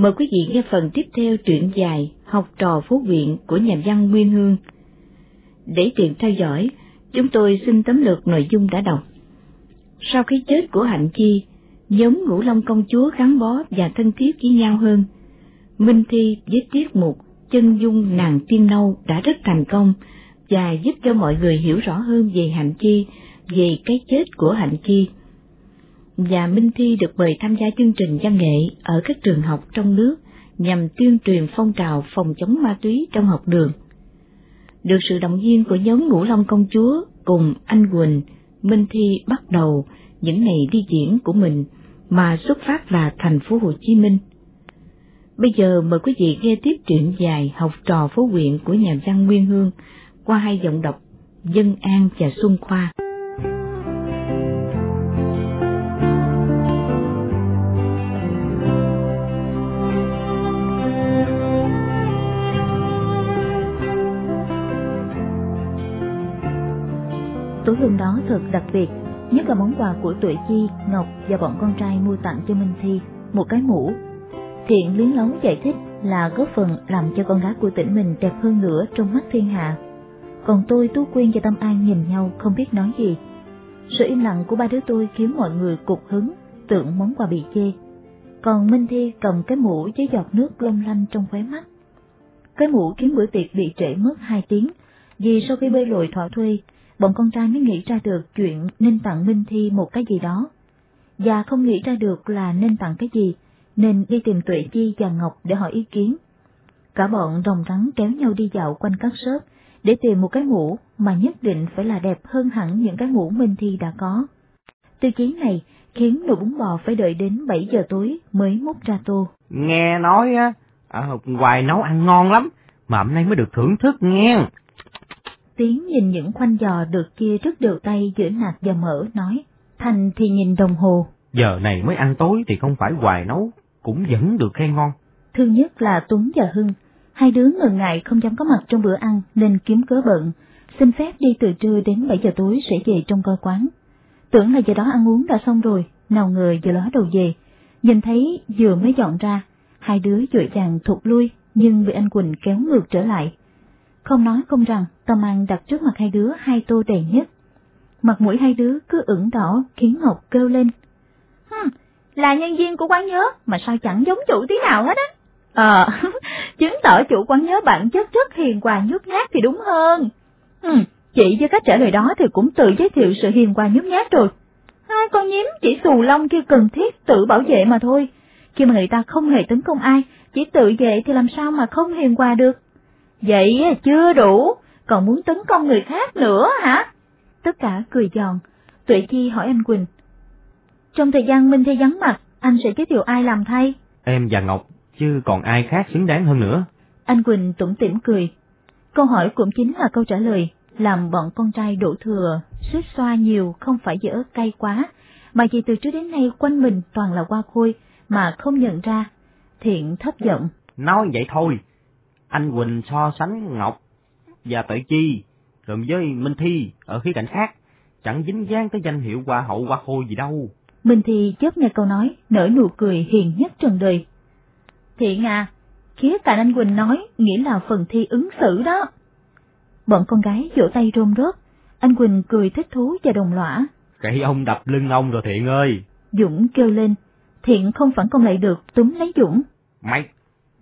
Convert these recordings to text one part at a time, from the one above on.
Mời quý vị nghe phần tiếp theo truyện dài Học trò phố viện của nhà văn Nguyên Hương. Để tiện theo dõi, chúng tôi xin tấm lược nội dung đã đọc. Sau khi chết của Hạnh Chi, nhóm Ngũ Long Công Chúa gắn bó và thân thiết với nhau hơn. Minh Thi với tiết mục chân dung nàng tiên nâu đã rất thành công và giúp cho mọi người hiểu rõ hơn về Hạnh Chi, về cái chết của Hạnh Chi và Minh Thi được mời tham gia chương trình văn nghệ ở các trường học trong nước nhằm tuyên truyền phong trào phòng chống ma túy trong học đường. Được sự động viên của nhóm Ngũ Long Công Chúa cùng anh Quỳnh, Minh Thi bắt đầu những ngày đi diễn của mình mà xuất phát là thành phố Hồ Chí Minh. Bây giờ mời quý vị nghe tiếp truyện dài học trò phố huyện của nhà văn Nguyên Hương qua hai giọng đọc Dân An và Xuân Khoa. Thực thật đặc biệt, nhất là món quà của tuổi Chi, Ngọc và bọn con trai mua tặng cho Minh Thi, một cái mũ. Thiện liến lóng giải thích là góp phần làm cho con gái của tỉnh mình đẹp hơn nữa trong mắt thiên hạ. Còn tôi, Tú Quyên và Tâm An nhìn nhau không biết nói gì. Sự im lặng của ba đứa tôi khiến mọi người cục hứng, tưởng món quà bị chê. Còn Minh Thi cầm cái mũ với giọt nước long lanh trong khóe mắt. Cái mũ khiến bữa tiệc bị trễ mất hai tiếng, vì sau khi bơi lội thỏa thuê, bọn con trai mới nghĩ ra được chuyện nên tặng Minh Thi một cái gì đó. Và không nghĩ ra được là nên tặng cái gì, nên đi tìm Tuệ Chi và Ngọc để hỏi ý kiến. Cả bọn đồng rắn kéo nhau đi dạo quanh các shop để tìm một cái mũ mà nhất định phải là đẹp hơn hẳn những cái mũ Minh Thi đã có. Tiêu chí này khiến nồi bún bò phải đợi đến 7 giờ tối mới múc ra tô. Nghe nói á, ở hoài nấu ăn ngon lắm, mà hôm nay mới được thưởng thức nghe. Tiến nhìn những khoanh giò được chia rất đều tay giữa nạc và mỡ nói, Thành thì nhìn đồng hồ. Giờ này mới ăn tối thì không phải hoài nấu, cũng vẫn được khen ngon. Thương nhất là Tuấn và Hưng, hai đứa ngần ngại không dám có mặt trong bữa ăn nên kiếm cớ bận, xin phép đi từ trưa đến 7 giờ tối sẽ về trong coi quán. Tưởng là giờ đó ăn uống đã xong rồi, nào ngờ giờ ló đầu về, nhìn thấy vừa mới dọn ra, hai đứa vội vàng thụt lui nhưng bị anh Quỳnh kéo ngược trở lại. Không nói không rằng, Tâm An đặt trước mặt hai đứa hai tô đầy nhất. Mặt mũi hai đứa cứ ửng đỏ khiến Ngọc kêu lên. Hừm, là nhân viên của quán nhớ mà sao chẳng giống chủ tí nào hết á. Ờ, chứng tỏ chủ quán nhớ bản chất rất hiền hòa nhút nhát thì đúng hơn. Ừ, chị với cách trả lời đó thì cũng tự giới thiệu sự hiền hòa nhút nhát rồi. Hai con nhím chỉ xù lông khi cần thiết tự bảo vệ mà thôi. Khi mà người ta không hề tấn công ai, chỉ tự vệ thì làm sao mà không hiền hòa được. Vậy chưa đủ, còn muốn tấn công người khác nữa hả? Tất cả cười giòn, Tuệ Chi hỏi anh Quỳnh. Trong thời gian Minh Thi vắng mặt, anh sẽ giới thiệu ai làm thay? Em và Ngọc, chứ còn ai khác xứng đáng hơn nữa. Anh Quỳnh tủm tỉm cười. Câu hỏi cũng chính là câu trả lời, làm bọn con trai đổ thừa, suýt xoa nhiều không phải dở cay quá, mà vì từ trước đến nay quanh mình toàn là hoa khôi mà không nhận ra. Thiện thấp giọng. Nói vậy thôi, anh Quỳnh so sánh Ngọc và Tuệ Chi, rồi với Minh Thi ở khía cạnh khác, chẳng dính dáng tới danh hiệu hoa hậu hoa khôi gì đâu. Minh Thi chớp nghe câu nói, nở nụ cười hiền nhất trần đời. Thiện à, khía cạnh anh Quỳnh nói nghĩa là phần thi ứng xử đó. Bọn con gái vỗ tay rôm rớt, anh Quỳnh cười thích thú và đồng lõa. Cái ông đập lưng ông rồi Thiện ơi. Dũng kêu lên, Thiện không phản công lại được, túm lấy Dũng. Mày,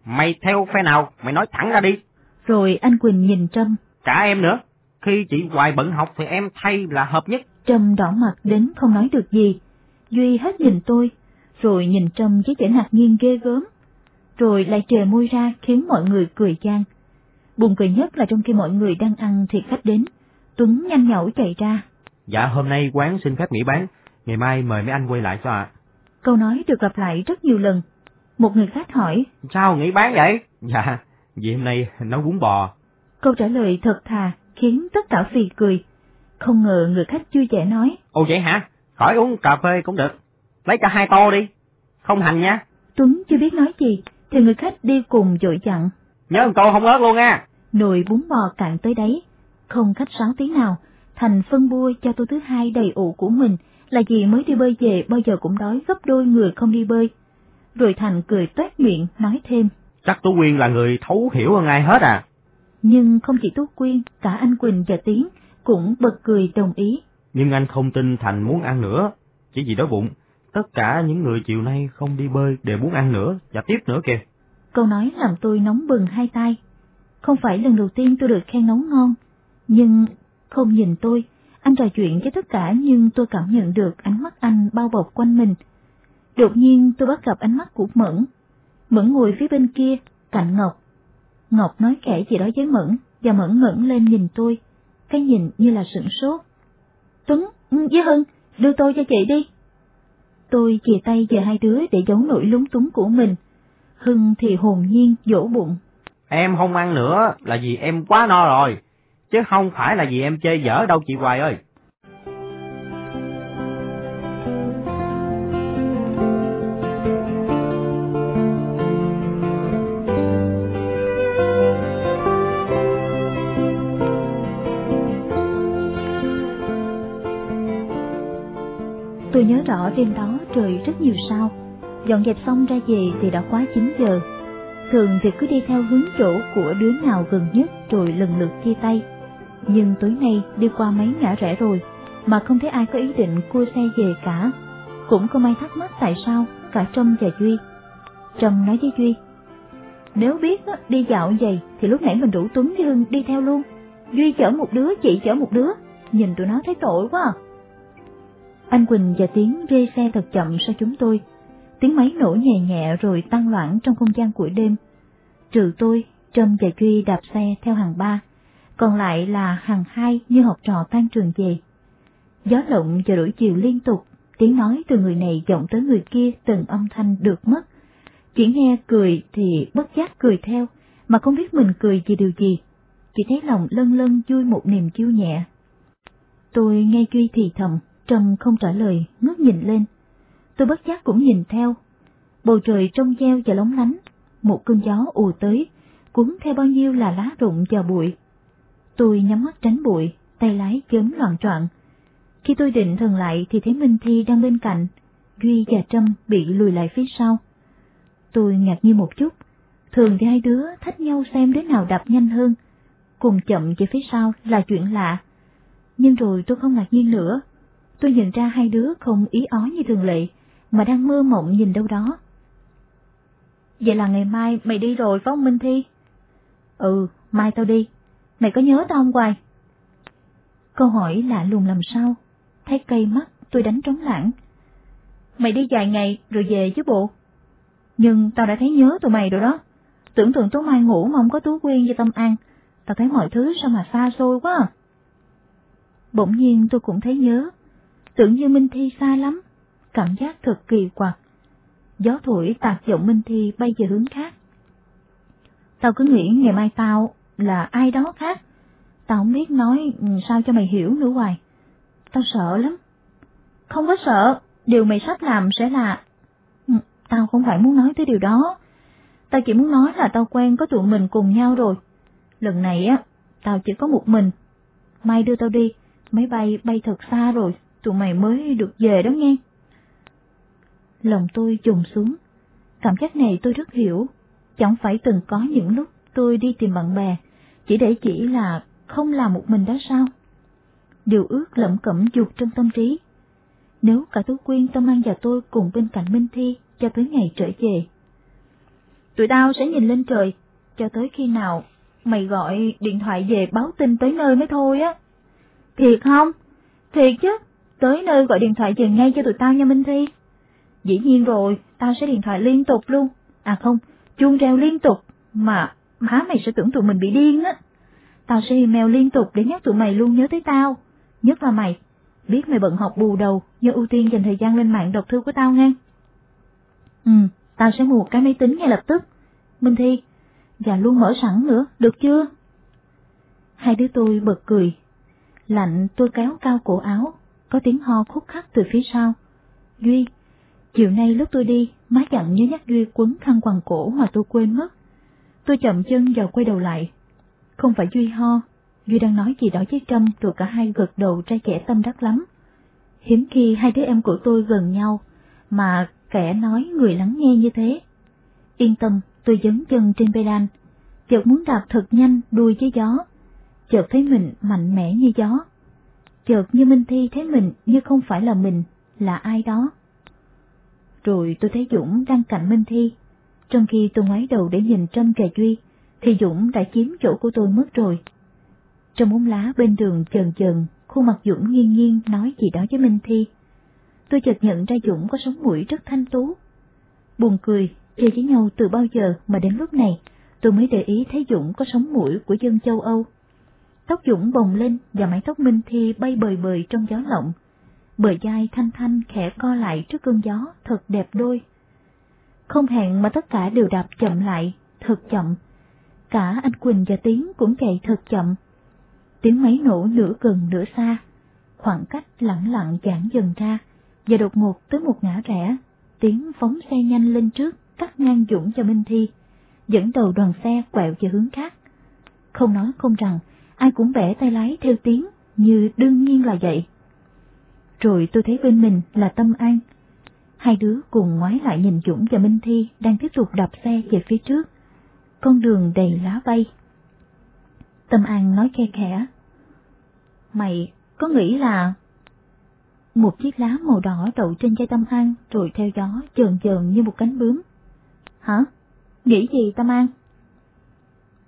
mày theo phe nào, mày nói thẳng ra đi. Rồi anh Quỳnh nhìn Trâm. Cả em nữa, khi chị Hoài bận học thì em thay là hợp nhất. Trâm đỏ mặt đến không nói được gì. Duy hết nhìn tôi, rồi nhìn Trâm với vẻ ngạc nhiên ghê gớm. Rồi lại trề môi ra khiến mọi người cười chan. Buồn cười nhất là trong khi mọi người đang ăn thì khách đến, Tuấn nhanh nhẩu chạy ra. Dạ hôm nay quán xin phép nghỉ bán, ngày mai mời mấy anh quay lại cho ạ. Câu nói được lặp lại rất nhiều lần. Một người khách hỏi. Sao nghỉ bán vậy? Dạ, vì hôm nay nấu bún bò. Câu trả lời thật thà khiến tất cả phì cười. Không ngờ người khách vui vẻ nói. Ồ vậy hả? Khỏi uống cà phê cũng được. Lấy cả hai tô đi. Không hành nha. Tuấn chưa biết nói gì, thì người khách đi cùng dội dặn. Nhớ một tô không ớt luôn nha. Nồi bún bò cạn tới đấy, không khách sáo tiếng nào. Thành phân bua cho tô thứ hai đầy ụ của mình là gì mới đi bơi về bao giờ cũng đói gấp đôi người không đi bơi. Rồi Thành cười toét miệng nói thêm. Chắc Tú Quyên là người thấu hiểu hơn ai hết à. Nhưng không chỉ Tú Quyên, cả anh Quỳnh và Tiến cũng bật cười đồng ý. Nhưng anh không tin Thành muốn ăn nữa, chỉ vì đói bụng. Tất cả những người chiều nay không đi bơi đều muốn ăn nữa và tiếp nữa kìa. Câu nói làm tôi nóng bừng hai tay. Không phải lần đầu tiên tôi được khen nấu ngon, nhưng không nhìn tôi, anh trò chuyện với tất cả nhưng tôi cảm nhận được ánh mắt anh bao bọc quanh mình. Đột nhiên tôi bắt gặp ánh mắt của Mẫn. Mẫn ngồi phía bên kia, cạnh Ngọc. Ngọc nói kể gì đó với Mẫn, và Mẫn ngẩng lên nhìn tôi. Cái nhìn như là sửng sốt. Tuấn, ừ, với Hưng, đưa tôi cho chị đi. Tôi chìa tay về hai đứa để giấu nỗi lúng túng của mình. Hưng thì hồn nhiên dỗ bụng. Em không ăn nữa là vì em quá no rồi, chứ không phải là vì em chơi dở đâu chị Hoài ơi. Rõ đêm đó trời rất nhiều sao, dọn dẹp xong ra về thì đã quá 9 giờ. Thường thì cứ đi theo hướng chỗ của đứa nào gần nhất rồi lần lượt chia tay. Nhưng tối nay đi qua mấy ngã rẽ rồi, mà không thấy ai có ý định cua xe về cả. Cũng không ai thắc mắc tại sao cả Trâm và Duy. Trâm nói với Duy, nếu biết đi dạo vậy thì lúc nãy mình rủ Tuấn với Hưng đi theo luôn. Duy chở một đứa, chị chở một đứa, nhìn tụi nó thấy tội quá à. Anh Quỳnh và Tiến rê xe thật chậm sau chúng tôi. Tiếng máy nổ nhẹ nhẹ rồi tăng loãng trong không gian của đêm. Trừ tôi, Trâm và Duy đạp xe theo hàng ba, còn lại là hàng hai như học trò tan trường về. Gió lộng và đổi chiều liên tục, tiếng nói từ người này vọng tới người kia từng âm thanh được mất. Chỉ nghe cười thì bất giác cười theo, mà không biết mình cười vì điều gì. Chỉ thấy lòng lân lân vui một niềm chiêu nhẹ. Tôi nghe Duy thì thầm, Trâm không trả lời, ngước nhìn lên. Tôi bất giác cũng nhìn theo. Bầu trời trong veo và lóng lánh, một cơn gió ùa tới, cuốn theo bao nhiêu là lá rụng và bụi. Tôi nhắm mắt tránh bụi, tay lái chớm loạn troạn. Khi tôi định thần lại thì thấy Minh Thi đang bên cạnh, Duy và Trâm bị lùi lại phía sau. Tôi ngạc nhiên một chút, thường thì hai đứa thách nhau xem đứa nào đạp nhanh hơn, cùng chậm về phía sau là chuyện lạ. Nhưng rồi tôi không ngạc nhiên nữa, tôi nhận ra hai đứa không ý ó như thường lệ, mà đang mơ mộng nhìn đâu đó. Vậy là ngày mai mày đi rồi phải không Minh Thi? Ừ, mai tao đi. Mày có nhớ tao không Hoài? Câu hỏi lạ lùng làm sao? Thấy cây mắt tôi đánh trống lãng. Mày đi vài ngày rồi về chứ bộ. Nhưng tao đã thấy nhớ tụi mày rồi đó. Tưởng tượng tối mai ngủ mà không có Tú Quyên và Tâm An. Tao thấy mọi thứ sao mà xa xôi quá à. Bỗng nhiên tôi cũng thấy nhớ. Tưởng như Minh Thi xa lắm. Cảm giác thật kỳ quặc. Gió thổi tạt giọng Minh Thi bay về hướng khác. Tao cứ nghĩ ngày mai tao là ai đó khác. Tao không biết nói sao cho mày hiểu nữa hoài. Tao sợ lắm. Không có sợ, điều mày sắp làm sẽ là... Ừ, tao không phải muốn nói tới điều đó. Tao chỉ muốn nói là tao quen có tụi mình cùng nhau rồi. Lần này á, tao chỉ có một mình. Mai đưa tao đi, máy bay bay thật xa rồi, tụi mày mới được về đó nghe. Lòng tôi trùng xuống. Cảm giác này tôi rất hiểu. Chẳng phải từng có những lúc tôi đi tìm bạn bè, chỉ để chỉ là không làm một mình đó sao? Điều ước lẩm cẩm dục trong tâm trí. Nếu cả Tú Quyên, Tâm An và tôi cùng bên cạnh Minh Thi cho tới ngày trở về. Tụi tao sẽ nhìn lên trời, cho tới khi nào mày gọi điện thoại về báo tin tới nơi mới thôi á. Thiệt không? Thiệt chứ, tới nơi gọi điện thoại dừng ngay cho tụi tao nha Minh Thi. Dĩ nhiên rồi, tao sẽ điện thoại liên tục luôn. À không, chuông reo liên tục, mà má mày sẽ tưởng tụi mình bị điên á. Tao sẽ email liên tục để nhắc tụi mày luôn nhớ tới tao. Nhất là mày, biết mày bận học bù đầu, nhưng ưu tiên dành thời gian lên mạng đọc thư của tao nghe. Ừ, tao sẽ mua một cái máy tính ngay lập tức. Minh Thi, và luôn mở sẵn nữa, được chưa? Hai đứa tôi bật cười. Lạnh tôi kéo cao cổ áo, có tiếng ho khúc khắc từ phía sau. Duy, chiều nay lúc tôi đi, má dặn nhớ nhắc Duy quấn khăn quàng cổ mà tôi quên mất. Tôi chậm chân và quay đầu lại. Không phải Duy ho, Duy đang nói gì đó với Trâm rồi cả hai gật đầu ra trẻ tâm đắc lắm. Hiếm khi hai đứa em của tôi gần nhau, mà kẻ nói người lắng nghe như thế. Yên tâm, tôi dấn chân trên pedal, chợt muốn đạp thật nhanh đuôi với gió, chợt thấy mình mạnh mẽ như gió. Chợt như Minh Thi thấy mình như không phải là mình, là ai đó. Rồi tôi thấy Dũng đang cạnh Minh Thi, trong khi tôi ngoái đầu để nhìn Trâm Trà Duy, thì Dũng đã chiếm chỗ của tôi mất rồi. Trong bóng lá bên đường chần chần, khuôn mặt Dũng nghiêng nghiêng nói gì đó với Minh Thi. Tôi chợt nhận ra Dũng có sống mũi rất thanh tú. Buồn cười, chơi với nhau từ bao giờ mà đến lúc này, tôi mới để ý thấy Dũng có sống mũi của dân châu Âu. Tóc Dũng bồng lên và mái tóc Minh Thi bay bời bời trong gió lộng. Bờ dai thanh thanh khẽ co lại trước cơn gió, thật đẹp đôi. Không hẹn mà tất cả đều đạp chậm lại, thật chậm. Cả anh Quỳnh và Tiến cũng chạy thật chậm. Tiếng máy nổ nửa gần nửa xa, khoảng cách lặng lặng giãn dần ra, và đột ngột tới một ngã rẽ, Tiến phóng xe nhanh lên trước, cắt ngang Dũng cho Minh Thi, dẫn đầu đoàn xe quẹo về hướng khác. Không nói không rằng, ai cũng vẽ tay lái theo tiếng, như đương nhiên là vậy. Rồi tôi thấy bên mình là Tâm An. Hai đứa cùng ngoái lại nhìn Dũng và Minh Thi đang tiếp tục đạp xe về phía trước. Con đường đầy lá bay. Tâm An nói khe khẽ. Mày có nghĩ là... Một chiếc lá màu đỏ đậu trên chai Tâm An rồi theo gió chờn chờn như một cánh bướm. Hả? Nghĩ gì, Tâm An?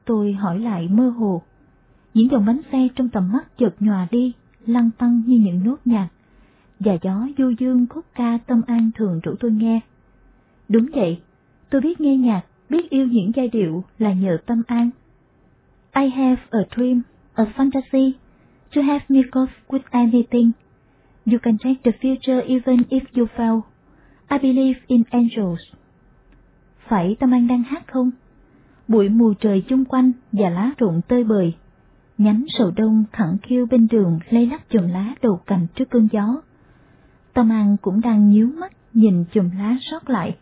Tôi hỏi lại mơ hồ. Những dòng bánh xe trong tầm mắt chợt nhòa đi, lăn tăng như những nốt nhạc và gió du dương khúc ca tâm an thường rủ tôi nghe. Đúng vậy, tôi biết nghe nhạc, biết yêu những giai điệu là nhờ tâm an. I have a dream, a fantasy, to have miracles with anything. You can take the future even if you fail. I believe in angels. Phải Tâm An đang hát không? Bụi mù trời chung quanh và lá rụng tơi bời. Nhánh sầu đông khẳng kêu bên đường lay lắc chùm lá đầu cành trước cơn gió. Tâm An cũng đang nhíu mắt nhìn chùm lá sót lại.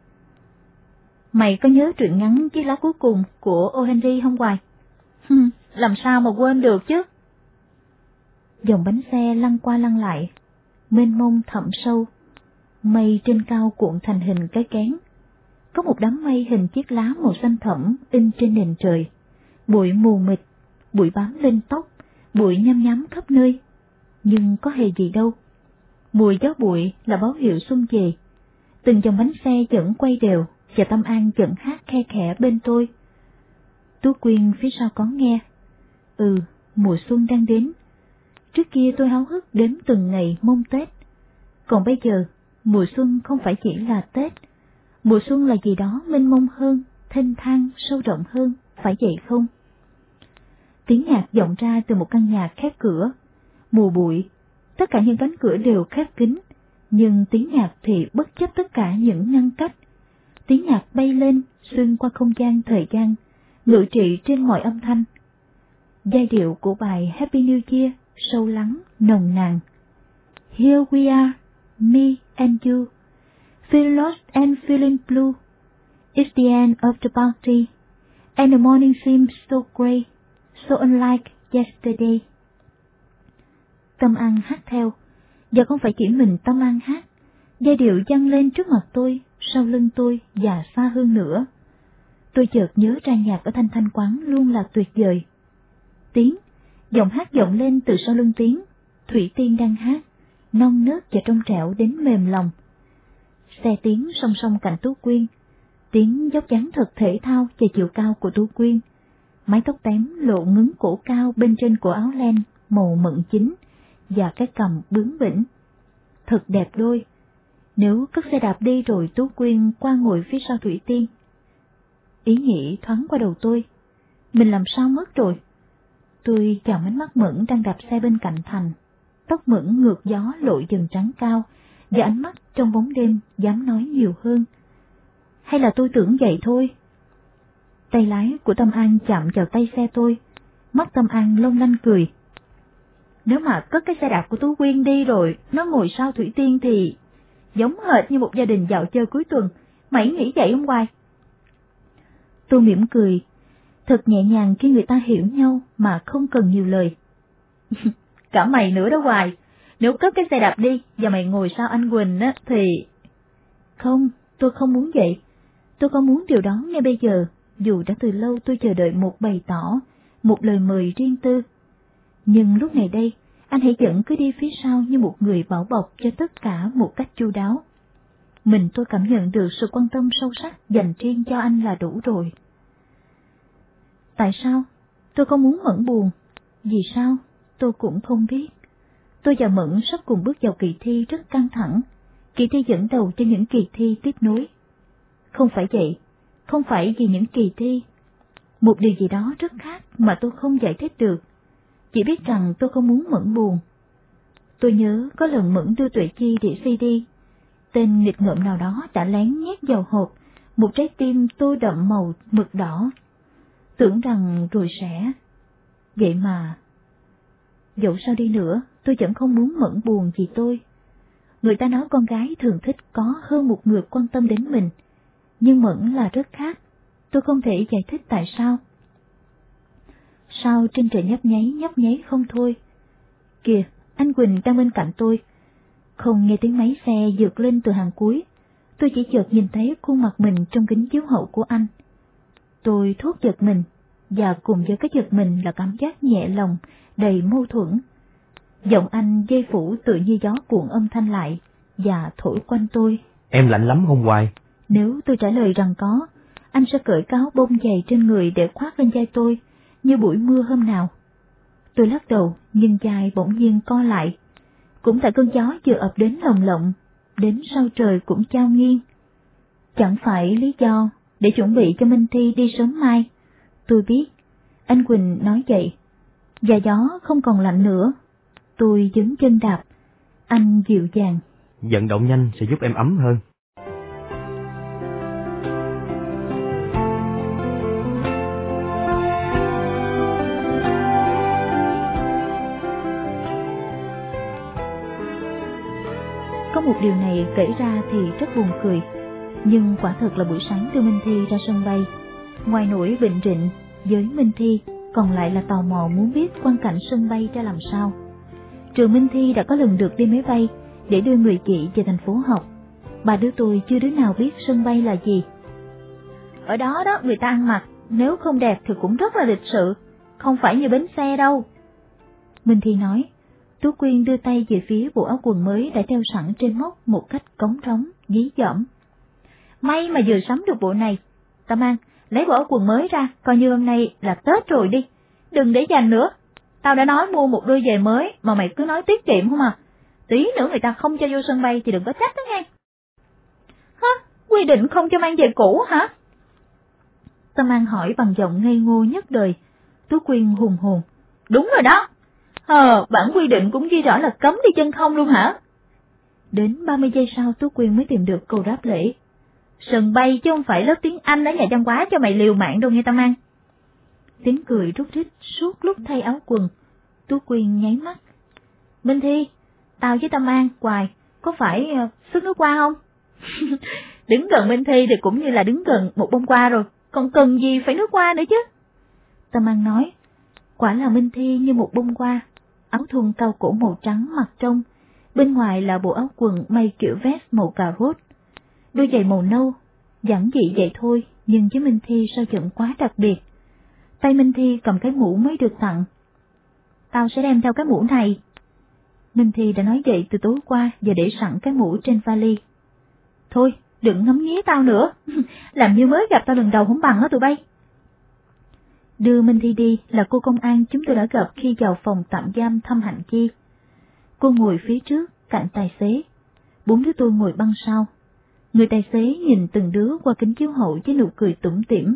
Mày có nhớ truyện ngắn chiếc lá cuối cùng của O. Henry không Hoài? Hừm, làm sao mà quên được chứ? Dòng bánh xe lăn qua lăn lại, mênh mông thẳm sâu, mây trên cao cuộn thành hình cái kén. Có một đám mây hình chiếc lá màu xanh thẫm in trên nền trời, bụi mù mịt, bụi bám lên tóc, bụi nhăm nhắm khắp nơi, nhưng có hề gì đâu Mùi gió bụi là báo hiệu xuân về. Từng dòng bánh xe vẫn quay đều và Tâm An vẫn hát khe khẽ bên tôi. Tú Quyên phía sau có nghe. Ừ, mùa xuân đang đến. Trước kia tôi háo hức đến từng ngày mong Tết. Còn bây giờ, mùa xuân không phải chỉ là Tết. Mùa xuân là gì đó mênh mông hơn, thênh thang, sâu rộng hơn, phải vậy không? Tiếng nhạc vọng ra từ một căn nhà khép cửa. Mùa bụi, tất cả những cánh cửa đều khép kín, nhưng tiếng nhạc thì bất chấp tất cả những ngăn cách. Tiếng nhạc bay lên, xuyên qua không gian thời gian, ngự trị trên mọi âm thanh. Giai điệu của bài Happy New Year sâu lắng, nồng nàn. Here we are, me and you, feel lost and feeling blue. It's the end of the party, and the morning seems so grey, so unlike yesterday. Tâm An hát theo, giờ không phải chỉ mình Tâm An hát, giai điệu vang lên trước mặt tôi, sau lưng tôi và xa hơn nữa. Tôi chợt nhớ ra nhạc ở thanh thanh quán luôn là tuyệt vời. Tiếng, giọng hát vọng lên từ sau lưng tiếng, Thủy Tiên đang hát, non nớt và trong trẻo đến mềm lòng. Xe tiếng song song cạnh Tú Quyên, tiếng dốc dáng thật thể thao và chiều cao của Tú Quyên, mái tóc tém lộ ngứng cổ cao bên trên cổ áo len màu mận chính, và cái cầm bướng bỉnh. Thật đẹp đôi. Nếu cất xe đạp đi rồi Tú Quyên qua ngồi phía sau Thủy Tiên. Ý nghĩ thoáng qua đầu tôi. Mình làm sao mất rồi? Tôi chào ánh mắt Mẫn đang đạp xe bên cạnh thành. Tóc Mẫn ngược gió lộ dần trắng cao, và ánh mắt trong bóng đêm dám nói nhiều hơn. Hay là tôi tưởng vậy thôi? Tay lái của Tâm An chạm vào tay xe tôi, mắt Tâm An long lanh cười. Nếu mà cất cái xe đạp của Tú Quyên đi rồi, nó ngồi sau Thủy Tiên thì giống hệt như một gia đình dạo chơi cuối tuần. Mày nghĩ vậy không Hoài? Tôi mỉm cười, thật nhẹ nhàng khi người ta hiểu nhau mà không cần nhiều lời. Cả mày nữa đó Hoài, nếu cất cái xe đạp đi và mày ngồi sau anh Quỳnh á thì... Không, tôi không muốn vậy. Tôi không muốn điều đó ngay bây giờ, dù đã từ lâu tôi chờ đợi một bày tỏ, một lời mời riêng tư. Nhưng lúc này đây, anh hãy dẫn cứ đi phía sau như một người bảo bọc cho tất cả một cách chu đáo. Mình tôi cảm nhận được sự quan tâm sâu sắc dành riêng cho anh là đủ rồi. Tại sao? Tôi không muốn Mẫn buồn. Vì sao? Tôi cũng không biết. Tôi và Mẫn sắp cùng bước vào kỳ thi rất căng thẳng. Kỳ thi dẫn đầu cho những kỳ thi tiếp nối. Không phải vậy, không phải vì những kỳ thi. Một điều gì đó rất khác mà tôi không giải thích được. Chỉ biết rằng tôi không muốn Mẫn buồn. Tôi nhớ có lần Mẫn đưa Tuệ Chi đĩa CD. Tên nghịch ngợm nào đó đã lén nhét vào hộp một trái tim tô đậm màu mực đỏ. Tưởng rằng rồi sẽ. Vậy mà... Dẫu sao đi nữa, tôi vẫn không muốn Mẫn buồn vì tôi. Người ta nói con gái thường thích có hơn một người quan tâm đến mình, nhưng Mẫn là rất khác, tôi không thể giải thích tại sao. Sao trên trời nhấp nháy nhấp nháy không thôi? Kìa, anh Quỳnh đang bên cạnh tôi. Không nghe tiếng máy xe dượt lên từ hàng cuối, tôi chỉ chợt nhìn thấy khuôn mặt mình trong kính chiếu hậu của anh. Tôi thốt giật mình, và cùng với cái giật mình là cảm giác nhẹ lòng, đầy mâu thuẫn. Giọng anh dây phủ tự như gió cuộn âm thanh lại, và thổi quanh tôi. Em lạnh lắm không ngoài. Nếu tôi trả lời rằng có, anh sẽ cởi cáo bông dày trên người để khoác lên vai tôi, như buổi mưa hôm nào. Tôi lắc đầu, nhưng vai bỗng nhiên co lại. Cũng tại cơn gió vừa ập đến lồng lộng, đến sau trời cũng trao nghiêng. Chẳng phải lý do để chuẩn bị cho Minh Thi đi sớm mai. Tôi biết, anh Quỳnh nói vậy. Và gió không còn lạnh nữa. Tôi dấn chân đạp. Anh dịu dàng. Vận động nhanh sẽ giúp em ấm hơn. Này kể ra thì rất buồn cười, nhưng quả thật là buổi sáng đưa Minh Thi ra sân bay. Ngoài nỗi bệnh rịnh, với Minh Thi còn lại là tò mò muốn biết quan cảnh sân bay ra làm sao. Trường Minh Thi đã có lần được đi máy bay để đưa người chị về thành phố học. Bà đứa tôi chưa đứa nào biết sân bay là gì. Ở đó đó người ta ăn mặc, nếu không đẹp thì cũng rất là lịch sự, không phải như bến xe đâu. Minh Thi nói, Tú Quyên đưa tay về phía bộ áo quần mới đã treo sẵn trên móc một cách cống rỗng, dí dỏm. May mà vừa sắm được bộ này. Tâm An, lấy bộ áo quần mới ra, coi như hôm nay là Tết rồi đi. Đừng để dành nữa. Tao đã nói mua một đôi giày mới mà mày cứ nói tiết kiệm không à. Tí nữa người ta không cho vô sân bay thì đừng có trách đó nghe. Hả? Quy định không cho mang giày cũ hả? Tâm An hỏi bằng giọng ngây ngô nhất đời. Tú Quyên hùng hồn. Đúng rồi đó. Ờ, bản quy định cũng ghi rõ là cấm đi chân không luôn hả? Đến 30 giây sau Tú Quyên mới tìm được câu đáp lễ. Sân bay chứ không phải lớp tiếng Anh ở nhà văn hóa cho mày liều mạng đâu nghe Tâm An. Tiếng cười rút rít suốt lúc thay áo quần. Tú Quyên nháy mắt. Minh Thi, tao với Tâm An, Hoài, có phải ờ, uh, sức nước qua không? đứng gần Minh Thi thì cũng như là đứng gần một bông hoa rồi, còn cần gì phải nước qua nữa chứ? Tâm An nói, quả là Minh Thi như một bông hoa, áo thun cao cổ màu trắng mặc trong, bên ngoài là bộ áo quần may kiểu vest màu cà rốt, đôi giày màu nâu, giản dị vậy thôi, nhưng với Minh Thi sao giận quá đặc biệt. Tay Minh Thi cầm cái mũ mới được tặng. Tao sẽ đem theo cái mũ này. Minh Thi đã nói vậy từ tối qua và để sẵn cái mũ trên vali. Thôi, đừng ngắm nghía tao nữa, làm như mới gặp tao lần đầu không bằng á tụi bay. Đưa Minh Thi đi là cô công an chúng tôi đã gặp khi vào phòng tạm giam thăm Hạnh Chi. Cô ngồi phía trước, cạnh tài xế. Bốn đứa tôi ngồi băng sau. Người tài xế nhìn từng đứa qua kính chiếu hậu với nụ cười tủm tỉm.